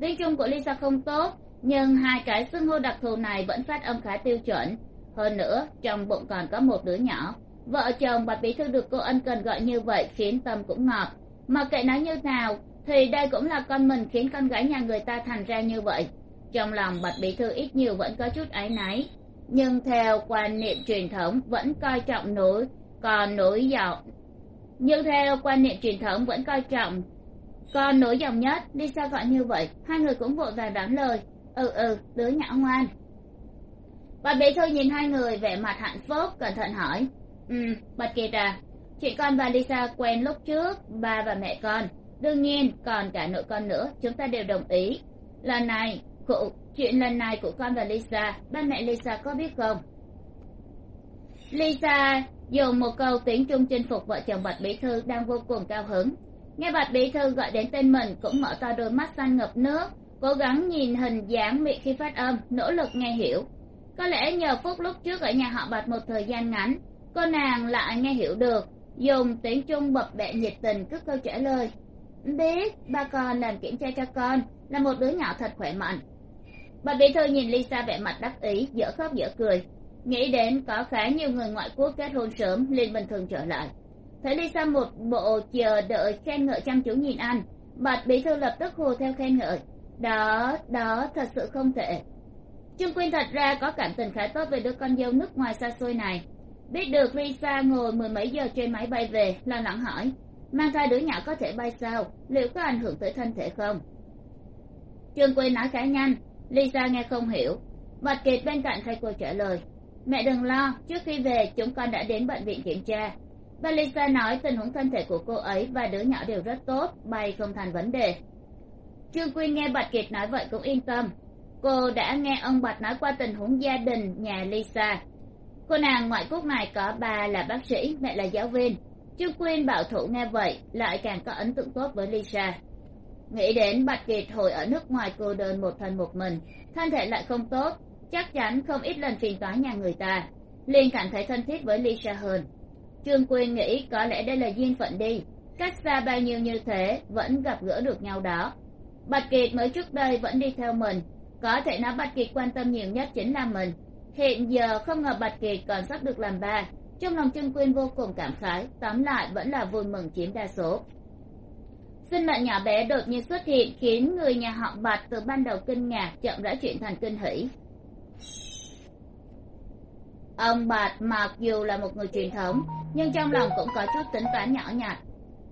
Tiếng trung của lisa không tốt, nhưng hai cái xưng hô đặc thù này vẫn phát âm khá tiêu chuẩn hơn nữa, trong bụng còn có một đứa nhỏ. Vợ chồng bạch bí thư được cô ân cần gọi như vậy khiến tâm cũng ngọt. Mà kệ nói như nào, thì đây cũng là con mình khiến con gái nhà người ta thành ra như vậy. Trong lòng bạch bí thư ít nhiều vẫn có chút áy náy. Nhưng theo quan niệm truyền thống, vẫn coi trọng nối, còn nối dòng. Nhưng theo quan niệm truyền thống, vẫn coi trọng. Con nối dòng nhất, đi sao gọi như vậy, hai người cũng vội vàng đón lời. Ừ ừ đứa nhỏ ngoan bạch bí thư nhìn hai người vẻ mặt hạnh phúc, cẩn thận hỏi. Ừ bạch kiệt à chị con và lisa quen lúc trước, ba và mẹ con. Đương nhiên, còn cả nội con nữa, chúng ta đều đồng ý. Lần này, cụ, chuyện lần này của con và lisa, ba mẹ lisa có biết không? Lisa dùng một câu tiếng trung chinh phục vợ chồng bạch bí thư đang vô cùng cao hứng. Nghe bạch bí thư gọi đến tên mình cũng mở to đôi mắt xanh ngập nước, cố gắng nhìn hình dáng miệng khi phát âm, nỗ lực nghe hiểu có lẽ nhờ phúc lúc trước ở nhà họ bạch một thời gian ngắn, cô nàng lại nghe hiểu được, dùng tiếng trung bập bẹ nhiệt tình cất câu trả lời. Biết, ba con làm kiểm tra cho con, là một đứa nhỏ thật khỏe mạnh. Bà bí thư nhìn lisa vẻ mặt đắc ý, dở khóc dở cười. Nghĩ đến có khá nhiều người ngoại quốc kết hôn sớm, liền bình thường trở lại. Thấy lisa một bộ chờ đợi khen ngợi chăm chú nhìn anh, bạch bí thư lập tức hùa theo khen ngợi. Đó đó, thật sự không thể trương quyên thật ra có cảm tình khá tốt về đứa con dâu nước ngoài xa xôi này. Biết được lisa ngồi mười mấy giờ trên máy bay về, lo lắng hỏi, mang thai đứa nhỏ có thể bay sao? Liệu có ảnh hưởng tới thân thể không? Trương quyên nói khá nhanh lisa nghe không hiểu. Bạch kiệt bên cạnh thay cô trả lời, mẹ đừng lo, trước khi về, chúng con đã đến bệnh viện kiểm tra. Và lisa nói tình huống thân thể của cô ấy và đứa nhỏ đều rất tốt, bay không thành vấn đề. Trương quyên nghe bạch kiệt nói vậy cũng yên tâm cô đã nghe ông bạch nói qua tình huống gia đình, nhà lisa. Cô nàng ngoại quốc này có bà là bác sĩ, mẹ là giáo viên. Trương quyên bảo thủ nghe vậy, lại càng có ấn tượng tốt với lisa. Nghĩ đến bạch kiệt hồi ở nước ngoài cô đơn một thân một mình, thân thể lại không tốt, chắc chắn không ít lần phiền toái nhà người ta. Liền cảm thấy thân thiết với lisa hơn. Trương quyên nghĩ có lẽ đây là duyên phận đi. Cách xa bao nhiêu như thế, vẫn gặp gỡ được nhau đó. Bạch kiệt mới trước đây vẫn đi theo mình có thể nói bạch kiệt quan tâm nhiều nhất chính là mình. Hiện giờ không ngờ bạch kiệt còn sắp được làm ba. Trong lòng trương quyên vô cùng cảm khái, tóm lại vẫn là vui mừng chiếm đa số. Sinh mệnh nhỏ bé đột nhiên xuất hiện, khiến người nhà họ bạch từ ban đầu kinh ngạc chậm rãi chuyển thành kinh hỉ. Ông bạch mặc dù là một người truyền thống, nhưng trong lòng cũng có chút tính toán nhỏ nhặt.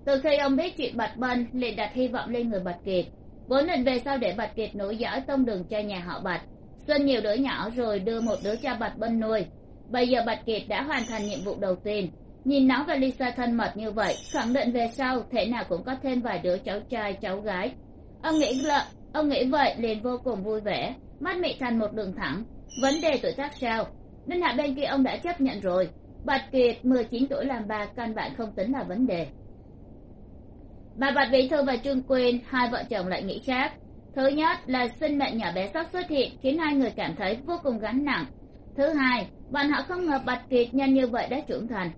Từ khi ông biết chuyện bạch bân, liền đặt hy vọng lên người bạch kiệt vốn định về sau để bạch kiệt nối dõi tông đường cho nhà họ bạch. Sinh nhiều đứa nhỏ rồi đưa một đứa cho bạch bân nuôi. Bây giờ bạch kiệt đã hoàn thành nhiệm vụ đầu tiên. Nhìn nó và lisa thân mật như vậy, khẳng định về sau thể nào cũng có thêm vài đứa cháu trai, cháu gái. Ông nghĩ lợ ông nghĩ vậy liền vô cùng vui vẻ, mắt mị thành một đường thẳng. Vấn đề tuổi tác sao? Đinh hạ bên kia ông đã chấp nhận rồi. Bạch kiệt, mười chín tuổi làm bà, căn bản không tính là vấn đề bà bạch bí thư và trương quyên, hai vợ chồng lại nghĩ khác. Thứ nhất là sinh mệnh nhỏ bé sắp xuất hiện khiến hai người cảm thấy vô cùng gánh nặng. Thứ hai, bọn họ không ngờ bạch kiệt nhanh như vậy đã trưởng thành.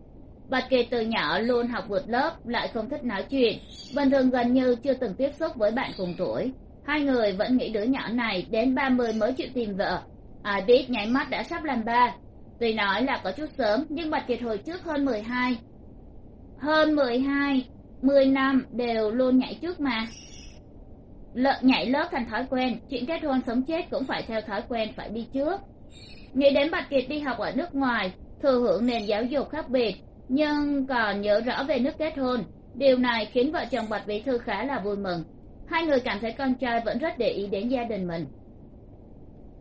Bạch kiệt từ nhỏ luôn học vượt lớp, lại không thích nói chuyện, bình thường gần như chưa từng tiếp xúc với bạn cùng tuổi. Hai người vẫn nghĩ đứa nhỏ này đến ba mươi mới chịu tìm vợ. Ai biết nháy mắt đã sắp làm ba. Tuy nói là có chút sớm, nhưng bạch kiệt hồi trước hơn mười hai. Hơn mười hai mười năm đều luôn nhảy trước mà. Lợn nhảy lớp thành thói quen. Chuyện kết hôn sống chết cũng phải theo thói quen phải đi trước. Nghĩ đến bạch kiệt đi học ở nước ngoài, thừa hưởng nền giáo dục khác biệt, nhưng còn nhớ rõ về nước kết hôn. Điều này khiến vợ chồng bạch bí thư khá là vui mừng. Hai người cảm thấy con trai vẫn rất để ý đến gia đình mình.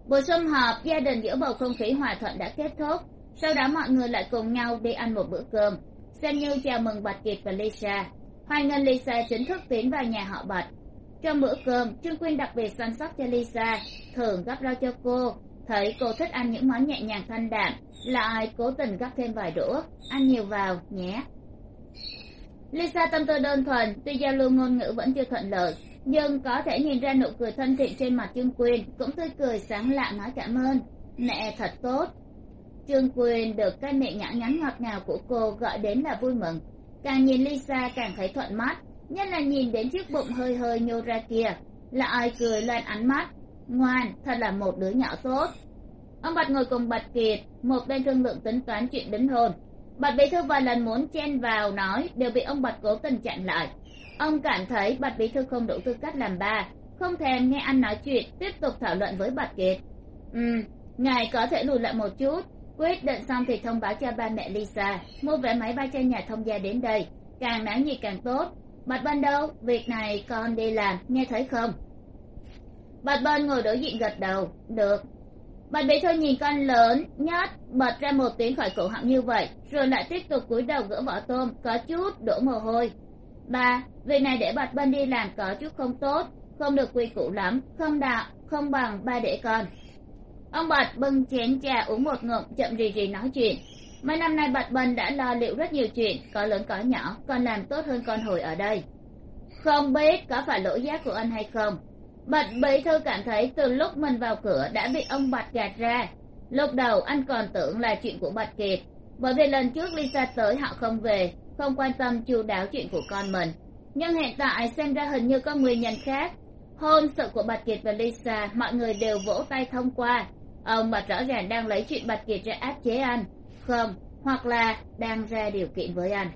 Buổi sum họp, gia đình giữa bầu không khí hòa thuận đã kết thúc. Sau đó mọi người lại cùng nhau đi ăn một bữa cơm. Xem như chào mừng bạch kiệt và lisa hoan nghênh lisa chính thức tiến vào nhà họ bạch. Trong bữa cơm, trương quyên đặc biệt săn sóc cho lisa, thường gấp rau cho cô. Thấy cô thích ăn những món nhẹ nhàng thanh đạm lại cố tình gấp thêm vài đũa, ăn nhiều vào, nhé. Lisa tâm tư đơn thuần, tuy giao lưu ngôn ngữ vẫn chưa thuận lợi, nhưng có thể nhìn ra nụ cười thân thiện trên mặt trương quyên cũng tươi cười sáng lạ nói cảm ơn. Mẹ thật tốt. Trương quyên được cái miệng nhã nhắn ngọt ngào của cô gọi đến là vui mừng càng nhìn lisa càng thấy thuận mắt, nhất là nhìn đến chiếc bụng hơi hơi nhô ra kia. Là ai cười lên ánh mắt. Ngoan, thật là một đứa nhỏ tốt. Ông bạch ngồi cùng bạch kiệt, một bên thương lượng tính toán chuyện đính hôn. Bạch bí thư vài lần muốn chen vào nói, đều bị ông bạch cố tình chặn lại. Ông cảm thấy bạch bí thư không đủ tư cách làm ba, không thèm nghe anh nói chuyện, tiếp tục thảo luận với bạch kiệt. Ừ ngài có thể lùi lại một chút quyết định xong thì thông báo cho ba mẹ lisa, mua vé máy bay cho nhà thông gia đến đây. Càng náo nhiệt càng tốt. Bạch bân đâu? Việc này con đi làm, nghe thấy không? Bạch bên ngồi đối diện gật đầu, được. Bạch bí thư nhìn con lớn nhất bật ra một tiếng khỏi cổ họng như vậy, rồi lại tiếp tục cúi đầu gỡ vỏ tôm, có chút đổ mồ hôi. Ba, việc này để bạch bên đi làm có chút không tốt, không được quy củ lắm, không đạo, không bằng ba để con ông bạch bưng chén trà uống một ngụm, chậm rì rì nói chuyện. Mấy năm nay bạch bần đã lo liệu rất nhiều chuyện có lớn có nhỏ, còn làm tốt hơn con hồi ở đây. Không biết có phải lỗi giác của anh hay không. Bạch bí thư cảm thấy từ lúc mình vào cửa đã bị ông bạch gạt ra. Lúc đầu anh còn tưởng là chuyện của bạch kiệt, bởi vì lần trước lisa tới họ không về, không quan tâm chu đáo chuyện của con mình. Nhưng hiện tại xem ra hình như có nguyên nhân khác. Hôn sự của bạch kiệt và lisa, mọi người đều vỗ tay thông qua ông bạch rõ ràng đang lấy chuyện bạch kiệt ra áp chế anh. Không hoặc là đang ra điều kiện với anh.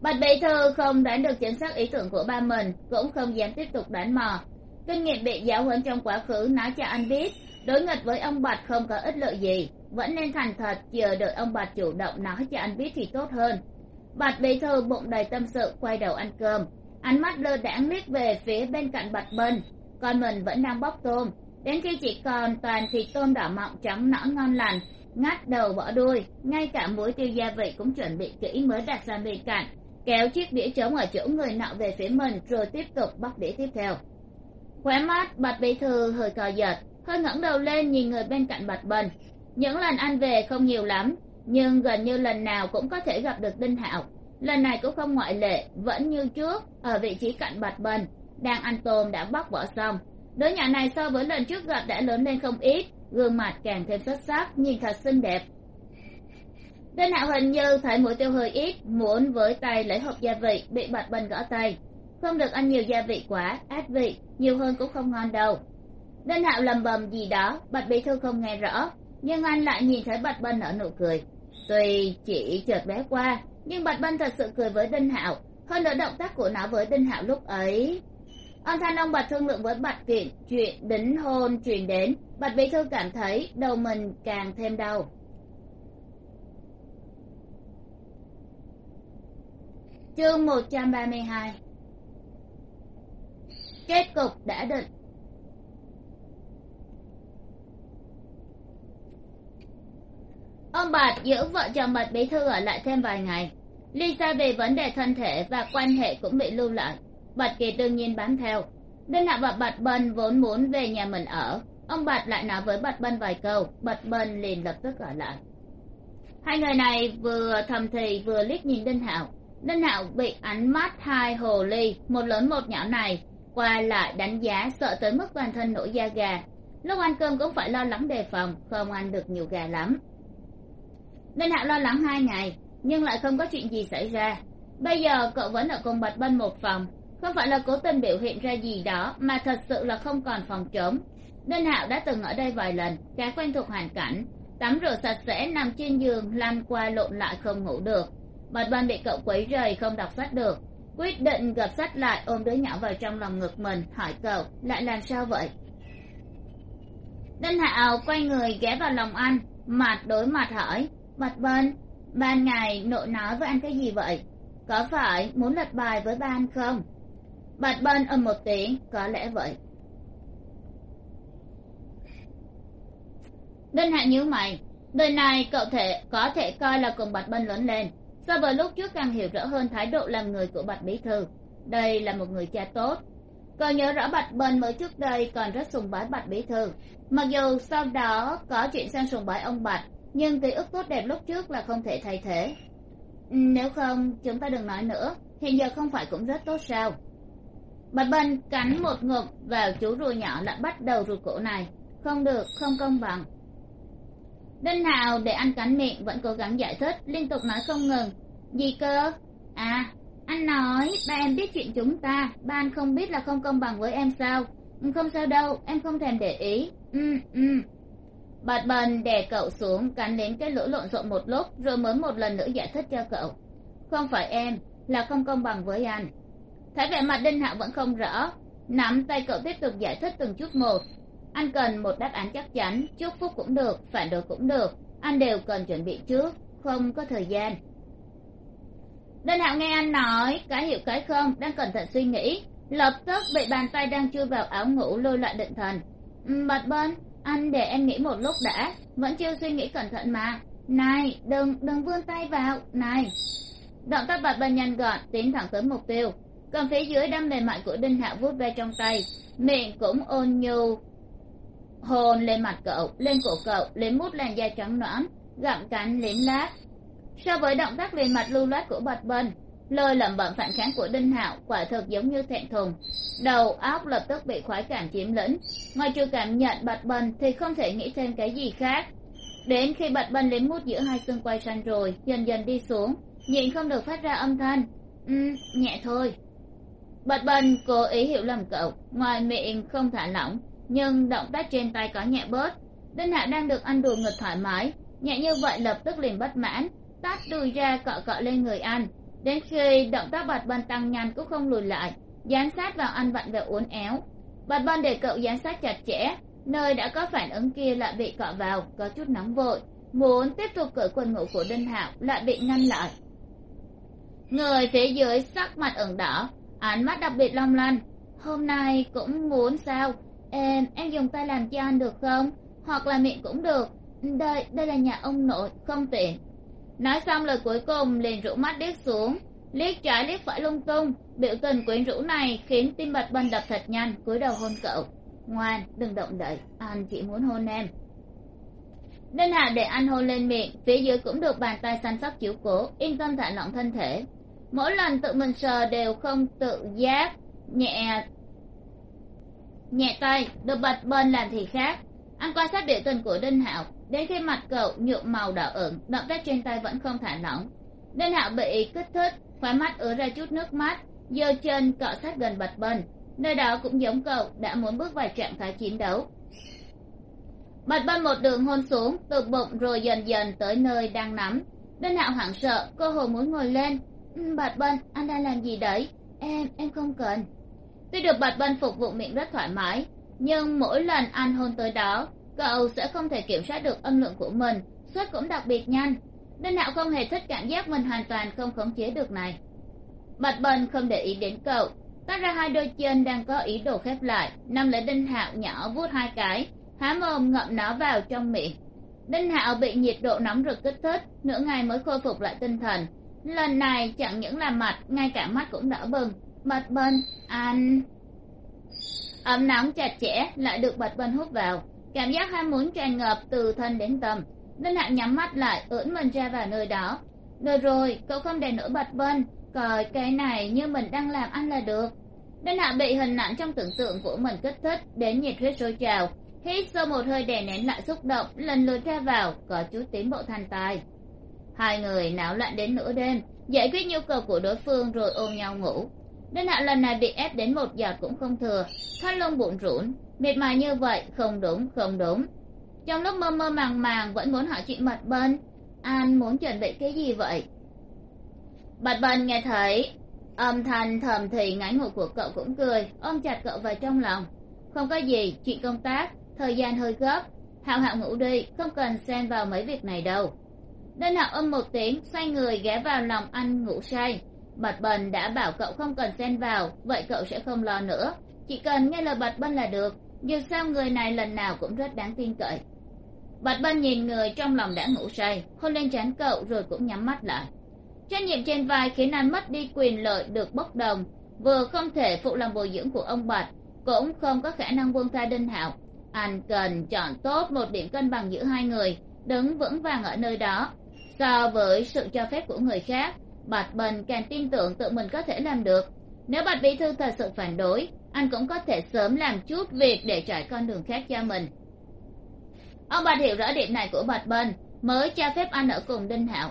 Bạch bí thư không đoán được chính xác ý tưởng của ba mình cũng không dám tiếp tục đoán mò. Kinh nghiệm bị giáo huấn trong quá khứ nói cho anh biết đối nghịch với ông bạch không có ích lợi gì vẫn nên thành thật chờ đợi ông bạch chủ động nói cho anh biết thì tốt hơn. Bạch bí thư bụng đầy tâm sự quay đầu ăn cơm. Ánh mắt lơ đãng liếc về phía bên cạnh bạch bên, con mình vẫn đang bóc tôm đến khi chỉ còn toàn thịt tôm đỏ mọng trắng nõn ngon lành, ngắt đầu bỏ đuôi. Ngay cả muối tiêu gia vị cũng chuẩn bị kỹ mới đặt ra bên cạnh, kéo chiếc đĩa trống ở chỗ người nọ về phía mình rồi tiếp tục bắt đĩa tiếp theo. Khóe mắt, bạch bí thư hơi cò giật, hơi ngẩng đầu lên nhìn người bên cạnh bạch bần. Những lần ăn về không nhiều lắm, nhưng gần như lần nào cũng có thể gặp được đinh hạo. Lần này cũng không ngoại lệ, vẫn như trước, ở vị trí cạnh bạch bần, đang ăn tôm đã bóc vỏ xong đứa nhỏ này so với lần trước gặp đã lớn lên không ít, gương mặt càng thêm xuất sắc, nhìn thật xinh đẹp. Đinh hạo hình như thấy mũi tiêu hơi ít, muốn với tay lấy hộp gia vị, bị bạch bần gõ tay. Không được ăn nhiều gia vị quá, át vị, nhiều hơn cũng không ngon đâu. Đinh hạo lầm bầm gì đó bạch bí thư không nghe rõ, nhưng anh lại nhìn thấy bạch bân nở nụ cười. Tuy chỉ chợt bé qua, nhưng bạch bân thật sự cười với đinh hạo. Hơn nữa động tác của nó với đinh hạo lúc ấy âm thanh ông bạch thương lượng với bạch kiện chuyện đính hôn truyền đến. Bạch bí thư cảm thấy đầu mình càng thêm đau. Chương một trăm ba mươi hai. Kết cục đã định. Ông bạch giữ vợ chồng bạch bí thư ở lại thêm vài ngày. Lisa vì vấn đề thân thể và quan hệ cũng bị lưu lại bạch kỳ đương nhiên bám theo. Đinh hạ và bạch bân vốn muốn về nhà mình ở. Ông bạch lại nói với bạch bân vài câu. Bạch bân liền lập tức ở lại. Hai người này vừa thầm thì vừa liếc nhìn đinh hạo. Đinh hạo bị ánh mắt hai hồ ly, một lớn một nhỏ này, qua lại đánh giá sợ tới mức toàn thân nổi da gà. Lúc ăn cơm cũng phải lo lắng đề phòng, không ăn được nhiều gà lắm. Đinh hạo lo lắng hai ngày, nhưng lại không có chuyện gì xảy ra. Bây giờ cậu vẫn ở cùng bạch bân một phòng không phải là cố tình biểu hiện ra gì đó, mà thật sự là không còn phòng trống đinh hạo đã từng ở đây vài lần, khá quen thuộc hoàn cảnh. Tắm rửa sạch sẽ, nằm trên giường, lăn qua lộn lại không ngủ được. Bạch ban bị cậu quấy rầy, không đọc sách được. Quyết định gập sách lại, ôm đứa nhỏ vào trong lòng ngực mình, hỏi cậu, lại làm sao vậy? Đinh hạo quay người ghé vào lòng anh, mặt đối mặt hỏi bạch bân ban ngày nội nói với anh cái gì vậy? Có phải muốn lật bài với ban không? Bạch ban âm một tiếng, có lẽ vậy. Đinh hạ nhíu mày. Đời này cậu thể, có thể coi là cùng bạch bân lớn lên. So với lúc trước càng hiểu rõ hơn thái độ làm người của bạch bí thư. Đây là một người cha tốt. Cậu nhớ rõ bạch bân mới trước đây còn rất sùng bái bạch bí thư. Mặc dù sau đó có chuyện sang sùng bái ông bạch, nhưng ký ức tốt đẹp lúc trước là không thể thay thế. Nếu không, chúng ta đừng nói nữa. Hiện giờ không phải cũng rất tốt sao? Bạch bân cắn một ngụm vào chú rùa nhỏ lại bắt đầu rụt cổ này. Không được, không công bằng. Đinh hào để anh cắn miệng vẫn cố gắng giải thích, liên tục nói không ngừng. Gì cơ? À anh nói, ba em biết chuyện chúng ta. Ba anh không biết là không công bằng với em sao? Ừ, không sao đâu, em không thèm để ý. Ừ ừ. Bạch bần đè cậu xuống, cắn đến cái lỗ lộn xộn một lúc, rồi mới một lần nữa giải thích cho cậu. Không phải em, là không công bằng với anh thấy vẻ mặt đinh hạo vẫn không rõ, nắm tay cậu tiếp tục giải thích từng chút một. Anh cần một đáp án chắc chắn, chúc phúc cũng được, phản đối cũng được. Anh đều cần chuẩn bị trước, không có thời gian. Đinh hạo nghe anh nói cái hiểu cái không, đang cẩn thận suy nghĩ. Lập tức bị bàn tay đang chui vào áo ngủ lôi lại định thần. Bạch bên, anh để em nghĩ một lúc đã, vẫn chưa suy nghĩ cẩn thận mà. Này, đừng đừng vươn tay vào, này. Động tác bạch bên nhanh gọn, tiến thẳng tới mục tiêu còn phía dưới đâm mềm mại của đinh hạo vuốt ve trong tay, miệng cũng ôn nhu. Hồn lên mặt cậu, lên cổ cậu lên mút làn da trắng nõn, gặm cắn liếm lát so với động tác liền mặt lưu loát của bạch bân lời lẩm bẩm phản kháng của đinh hạo quả thực giống như thẹn thùng. Đầu óc lập tức bị khoái cảm chiếm lĩnh. Ngoài trừ cảm nhận bạch bân thì không thể nghĩ thêm cái gì khác. Đến khi bạch bân liếm mút giữa hai xương quay xanh rồi, dần dần đi xuống, nhịn không được phát ra âm thanh. Ừ nhẹ thôi bạch bân cố ý hiểu lầm cậu. Ngoài miệng không thả lỏng, nhưng động tác trên tay có nhẹ bớt. Đinh hạ đang được ăn đùa ngực thoải mái. Nhẹ như vậy lập tức liền bất mãn. Tát đùi ra cọ cọ lên người anh. Đến khi động tác bạch bân tăng nhanh cũng không lùi lại, dán sát vào anh vặn và uốn éo. Bạch bân để cậu dán sát chặt chẽ. Nơi đã có phản ứng kia lại bị cọ vào, có chút nóng vội. Muốn tiếp tục cởi quần ngủ của đinh hạo lại bị ngăn lại. Người phía dưới sắc mặt ửng đỏ ánh mắt đặc biệt long lanh. Hôm nay cũng muốn sao? Em em dùng tay làm cho anh được không? Hoặc là miệng cũng được. Đây đây là nhà ông nội, không tiện. Nói xong lời cuối cùng, liền rũ mắt liếc xuống. Liếc trái liếc phải lung tung. Biểu tình quyến rũ này khiến tim bạch bần đập thật nhanh, cúi đầu hôn cậu. Ngoan, đừng động đậy. Anh chỉ muốn hôn em. Nên hạ để anh hôn lên miệng, phía dưới cũng được bàn tay săn sóc chiếu cố, yên tâm thả lỏng thân thể mỗi lần tự mình sờ đều không tự giác, nhẹ nhẹ tay, được bạch bên làm thì khác. Anh quan sát biểu tình của đinh hạo, đến khi mặt cậu nhuộm màu đỏ ửng, động tác trên tay vẫn không thả lỏng. Đinh hạo bị kích thích, khóe mắt ứa ra chút nước mắt, giơ chân cọ sát gần bạch bên. nơi đó cũng giống cậu, đã muốn bước vào trạng thái chiến đấu. Bạch bên một đường hôn xuống, từ bụng rồi dần dần tới nơi đang nắm. Đinh hạo hoảng sợ, cô hồ muốn ngồi lên Ừ, bạch bân anh đang làm gì đấy? Em em không cần. Tuy được bạch bân phục vụ miệng rất thoải mái, nhưng mỗi lần anh hôn tới đó, cậu sẽ không thể kiểm soát được âm lượng của mình. Suất cũng đặc biệt nhanh đinh hạo không hề thích cảm giác mình hoàn toàn không khống chế được này. Bạch bân không để ý đến cậu, tách ra hai đôi chân đang có ý đồ khép lại. Nằm lấy đinh hạo nhỏ vuốt hai cái, há mồm ngậm nó vào trong miệng. Đinh hạo bị nhiệt độ nóng rực kích thích, nửa ngày mới khôi phục lại tinh thần lần này chẳng những là mặt ngay cả mắt cũng đỏ bừng. Bật bần anh. Ấm nóng chặt chẽ lại được bật bần hút vào. Cảm giác ham muốn tràn ngập từ thân đến tâm. Nên hạo nhắm mắt lại, ưỡn mình ra vào nơi đó. Được rồi, cậu không để nổi bật bần coi cái này như mình đang làm ăn là được. Nên hạ bị hình ảnh trong tưởng tượng của mình kích thích, đến nhiệt huyết sôi trào. Hít sâu một hơi đè nén lại xúc động, lần lượt ra vào, có chút tiến bộ thành tài hai người náo loạn đến nửa đêm, giải quyết nhu cầu của đối phương rồi ôm nhau ngủ. Đinh hạ lần này bị ép đến một giọt cũng không thừa, thoát lông bụng rũn miệt mài như vậy, không đúng không đúng. Trong lúc mơ mơ màng màng vẫn muốn hỏi chuyện mật bân an muốn chuẩn bị cái gì vậy? Bạch bân nghe thấy âm thanh thầm thì ngáy ngủ của cậu cũng cười, ôm chặt cậu vào trong lòng. Không có gì, chuyện công tác, thời gian hơi gấp. Hạo hạo ngủ đi, không cần xen vào mấy việc này đâu đơn hạo âm một tiếng, xoay người ghé vào lòng anh ngủ say. Bạch bần đã bảo cậu không cần xen vào, vậy cậu sẽ không lo nữa. Chỉ cần nghe lời bạch bân là được, dù sao người này lần nào cũng rất đáng tin cậy. Bạch bân nhìn người trong lòng đã ngủ say, hôn lên trán cậu rồi cũng nhắm mắt lại. Trách nhiệm trên vai khiến anh mất đi quyền lợi được bốc đồng, vừa không thể phụ lòng bồi dưỡng của ông bạch, cũng không có khả năng buông tha đinh hạo. Anh cần chọn tốt một điểm cân bằng giữa hai người, đứng vững vàng ở nơi đó so với sự cho phép của người khác. Bạch bần càng tin tưởng tự mình có thể làm được. Nếu bạch bí thư thật sự phản đối, anh cũng có thể sớm làm chút việc để trải con đường khác cho mình. Ông bạch hiểu rõ điểm này của bạch bân mới cho phép anh ở cùng đinh hạo.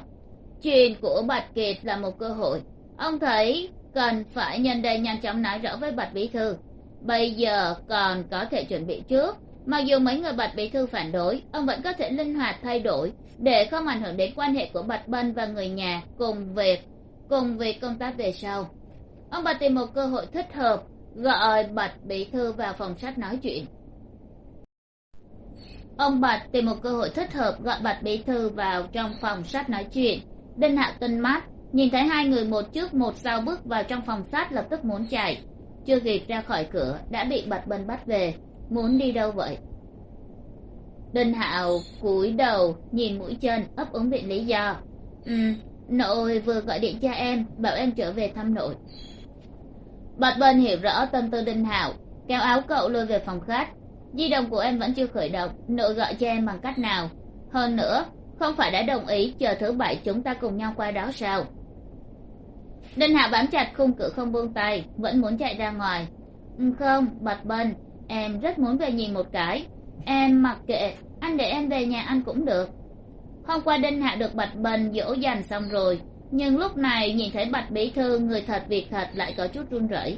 Chuyện của bạch kiệt là một cơ hội. Ông thấy cần phải nhân đây nhanh chóng nói rõ với bạch bí thư. Bây giờ còn có thể chuẩn bị trước mặc dù mấy người bạch bí thư phản đối, ông vẫn có thể linh hoạt thay đổi, để không ảnh hưởng đến quan hệ của bạch bân và người nhà cùng việc cùng việc công tác về sau. Ông bạch tìm một cơ hội thích hợp, gọi bạch bí thư vào phòng sách nói chuyện. Ông bạch tìm một cơ hội thích hợp gọi bạch bí thư vào trong phòng sách nói chuyện. Đinh hạ tinh mắt, nhìn thấy hai người một trước một sau bước vào trong phòng sách lập tức muốn chạy. Chưa kịp ra khỏi cửa, đã bị bạch bân bắt về muốn đi đâu vậy? Đinh hạo cúi đầu nhìn mũi chân ấp úng biện lý do. Ừ nội vừa gọi điện cho em, bảo em trở về thăm nội. Bạch bân hiểu rõ tâm tư đinh hạo, kéo áo cậu lôi về phòng khách. Di động của em vẫn chưa khởi động, nội gọi cho em bằng cách nào? Hơn nữa, không phải đã đồng ý chờ thứ bảy chúng ta cùng nhau qua đó sao? Đinh hạo bám chặt khung cửa không buông tay, vẫn muốn chạy ra ngoài. Ừ, không, bạch bân em rất muốn về nhìn một cái. Em mặc kệ, anh để em về nhà anh cũng được. Hôm qua đinh hạ được bạch bần dỗ dành xong rồi, nhưng lúc này nhìn thấy bạch bí thư, người thật việc thật lại có chút run rẩy.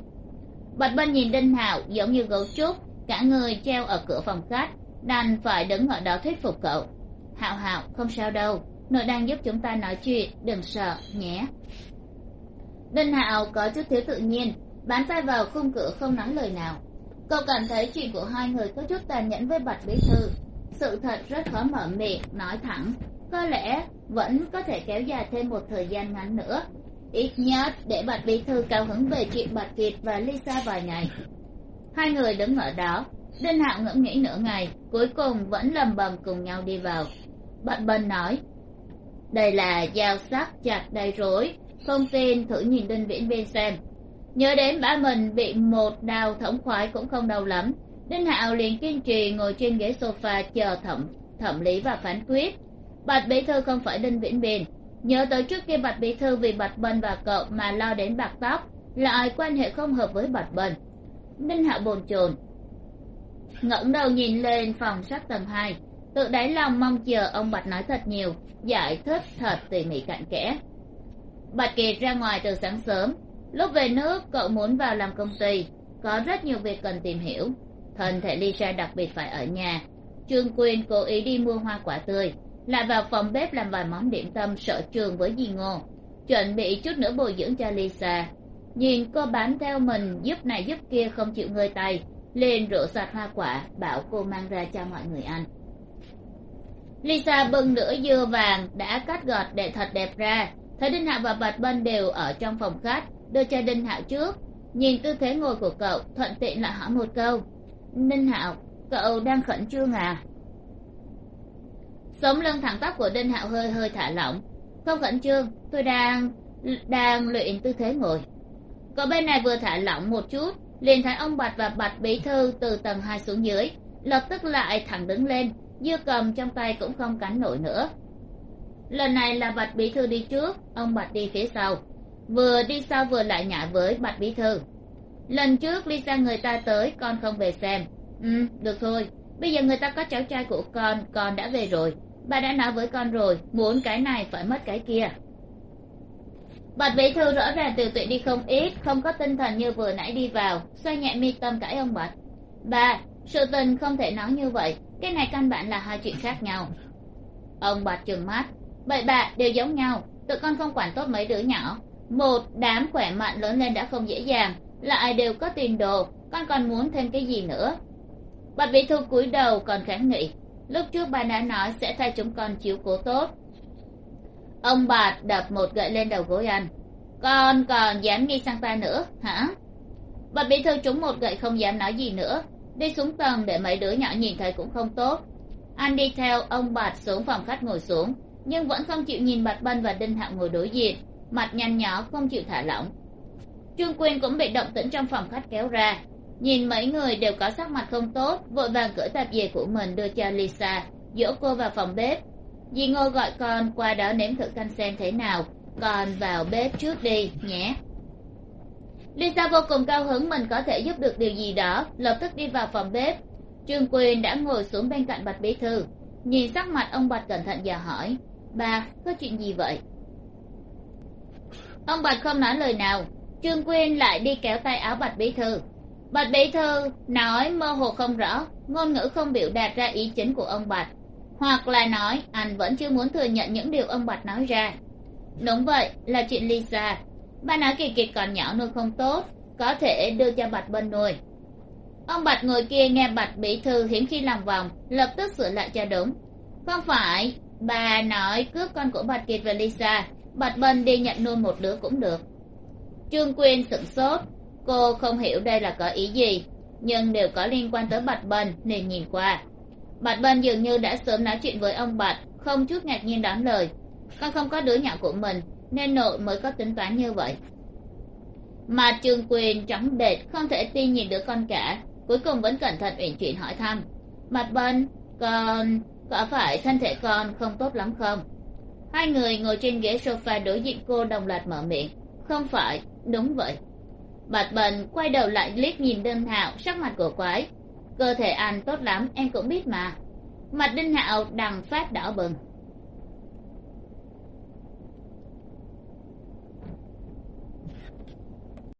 Bạch bân nhìn đinh hạo giống như gấu trúc, cả người treo ở cửa phòng khách, đành phải đứng ở đó thuyết phục cậu. Hạo hạo, không sao đâu, nội đang giúp chúng ta nói chuyện, đừng sợ, nhé. Đinh hạo có chút thiếu tự nhiên bán tay vào khung cửa không nói lời nào cậu cảm thấy chuyện của hai người có chút tàn nhẫn với bạch bí thư. Sự thật rất khó mở miệng, nói thẳng. Có lẽ vẫn có thể kéo dài thêm một thời gian ngắn nữa. Ít nhất, để bạch bí thư cao hứng về chuyện bạch kiệt và lisa vài ngày. Hai người đứng ở đó. Đinh hạo ngẫm nghĩ nửa ngày, cuối cùng vẫn lầm bầm cùng nhau đi vào. Bạch bân nói, đây là dao sắc chặt đầy rối. Không tin thử nhìn đinh viễn bên xem nhớ đến bả mình bị một đào thống khoái cũng không đau lắm. Đinh hạo liền kiên trì ngồi trên ghế sofa chờ thẩm thẩm lý và phán quyết. Bạch bí thư không phải đinh viễn biên nhớ tới trước kia bạch bí thư vì bạch bân và cậu mà lo đến bạc tóc lại quan hệ không hợp với bạch bân đinh hạo bồn chồn. Ngẩng đầu nhìn lên phòng sách tầng hai, tự đáy lòng mong chờ ông bạch nói thật nhiều, giải thích thật tỉ mỉ cặn kẽ. Bạch kiệt ra ngoài từ sáng sớm lúc về nước, cậu muốn vào làm công ty. Có rất nhiều việc cần tìm hiểu. Thân thể lisa đặc biệt phải ở nhà. Trương quyên cố ý đi mua hoa quả tươi. Lại vào phòng bếp làm vài món điểm tâm sở trường với di ngô. Chuẩn bị chút nữa bồi dưỡng cho lisa. Nhìn cô bám theo mình, giúp này giúp kia không chịu ngơi tay, liền rửa sạch hoa quả, bảo cô mang ra cho mọi người ăn. Lisa bưng nửa dưa vàng đã cắt gọt để thật đẹp ra. Thấy đinh hạ và bạch bân đều ở trong phòng khách đưa cho đinh hạo trước. Nhìn tư thế ngồi của cậu, thuận tiện lại hỏi một câu. Ninh hạo, cậu đang khẩn trương à? Sống lưng thẳng tắp của đinh hạo hơi hơi thả lỏng. Không khẩn trương, tôi đang đang luyện tư thế ngồi. Cậu bên này vừa thả lỏng một chút, liền thấy ông bạch và bạch bí thư từ tầng hai xuống dưới, lập tức lại thẳng đứng lên dưa cầm trong tay cũng không cắn nổi nữa. Lần này là bạch bí thư đi trước, ông bạch đi phía sau vừa đi sau vừa lại nhại với bạch bí thư lần trước lisa người ta tới, con không về xem. Ừ được thôi. Bây giờ người ta có cháu trai của con con đã về rồi. Bà đã nói với con rồi, muốn cái này phải mất cái kia. Bạch bí thư rõ ràng từ tụy đi không ít, không có tinh thần như vừa nãy đi vào, xoay nhẹ mi tâm cãi ông bạch bà, sự tình không thể nói như vậy. Cái này căn bản là hai chuyện khác nhau. Ông bạch trừng mắt. Bậy bạ đều giống nhau. Tụi con không quản tốt mấy đứa nhỏ một, đám khỏe mạnh lớn lên đã không dễ dàng. Lại đều có tiền đồ, con còn muốn thêm cái gì nữa? Bạch bí thư cúi đầu còn kháng nghị. Lúc trước bà đã nói sẽ thay chúng con chiếu cố tốt. Ông bạt đập một gậy lên đầu gối anh. Con còn dám nghi sang ta nữa, hả? Bạch bí thư trúng một gậy không dám nói gì nữa. Đi xuống tầng để mấy đứa nhỏ nhìn thấy cũng không tốt. Anh đi theo ông bạt xuống phòng khách ngồi xuống, nhưng vẫn không chịu nhìn bạch bân và đinh hạo ngồi đối diện mặt nhăn nhó, không chịu thả lỏng. Trương quyên cũng bị động tĩnh trong phòng khách kéo ra. Nhìn mấy người đều có sắc mặt không tốt, vội vàng cởi tạp dề của mình đưa cho lisa, dỗ cô vào phòng bếp. Dì ngô gọi con qua đó nếm thử canh xem thế nào. Còn vào bếp trước đi, nhé. Lisa vô cùng cao hứng mình có thể giúp được điều gì đó, lập tức đi vào phòng bếp. Trương Quyên đã ngồi xuống bên cạnh bạch bí thư. Nhìn sắc mặt ông bạch cẩn thận và hỏi bà có chuyện gì vậy? Ông bạch không nói lời nào. Trương quyên lại đi kéo tay áo bạch bí thư bạch bí thư nói mơ hồ không rõ, ngôn ngữ không biểu đạt ra ý chính của ông bạch. Hoặc là nói, anh vẫn chưa muốn thừa nhận những điều ông bạch nói ra. Đúng vậy, là chuyện lisa. Bà nói kỳ kiệt còn nhỏ nuôi không tốt, có thể đưa cho bạch bên nuôi. Ông bạch ngồi kia nghe bạch bí thư hiếm khi làm vòng, lập tức sửa lại cho đúng. Không phải, bà nói cướp con của bạch kiệt và lisa bạch bân đi nhận nuôi một đứa cũng được. Trương quyên sửng sốt. Cô không hiểu đây là có ý gì, nhưng đều có liên quan tới bạch bân nên nhìn qua. Bạch bân dường như đã sớm nói chuyện với ông bạch, không chút ngạc nhiên đón lời. Con không có đứa nhỏ của mình, nên nội mới có tính toán như vậy. Mà trương quyền trắng bệt không thể tin nhìn đứa con cả, cuối cùng vẫn cẩn thận uyển chuyển hỏi thăm. Bạch bân con có phải thân thể con không tốt lắm không? Hai người ngồi trên ghế sofa đối diện cô đồng loạt mở miệng. Không phải, đúng vậy. Bạch bần quay đầu lại liếc nhìn đinh hạo, sắc mặt của quái. Cơ thể anh tốt lắm, em cũng biết mà. Mặt đinh hạo đằng phát đỏ bừng.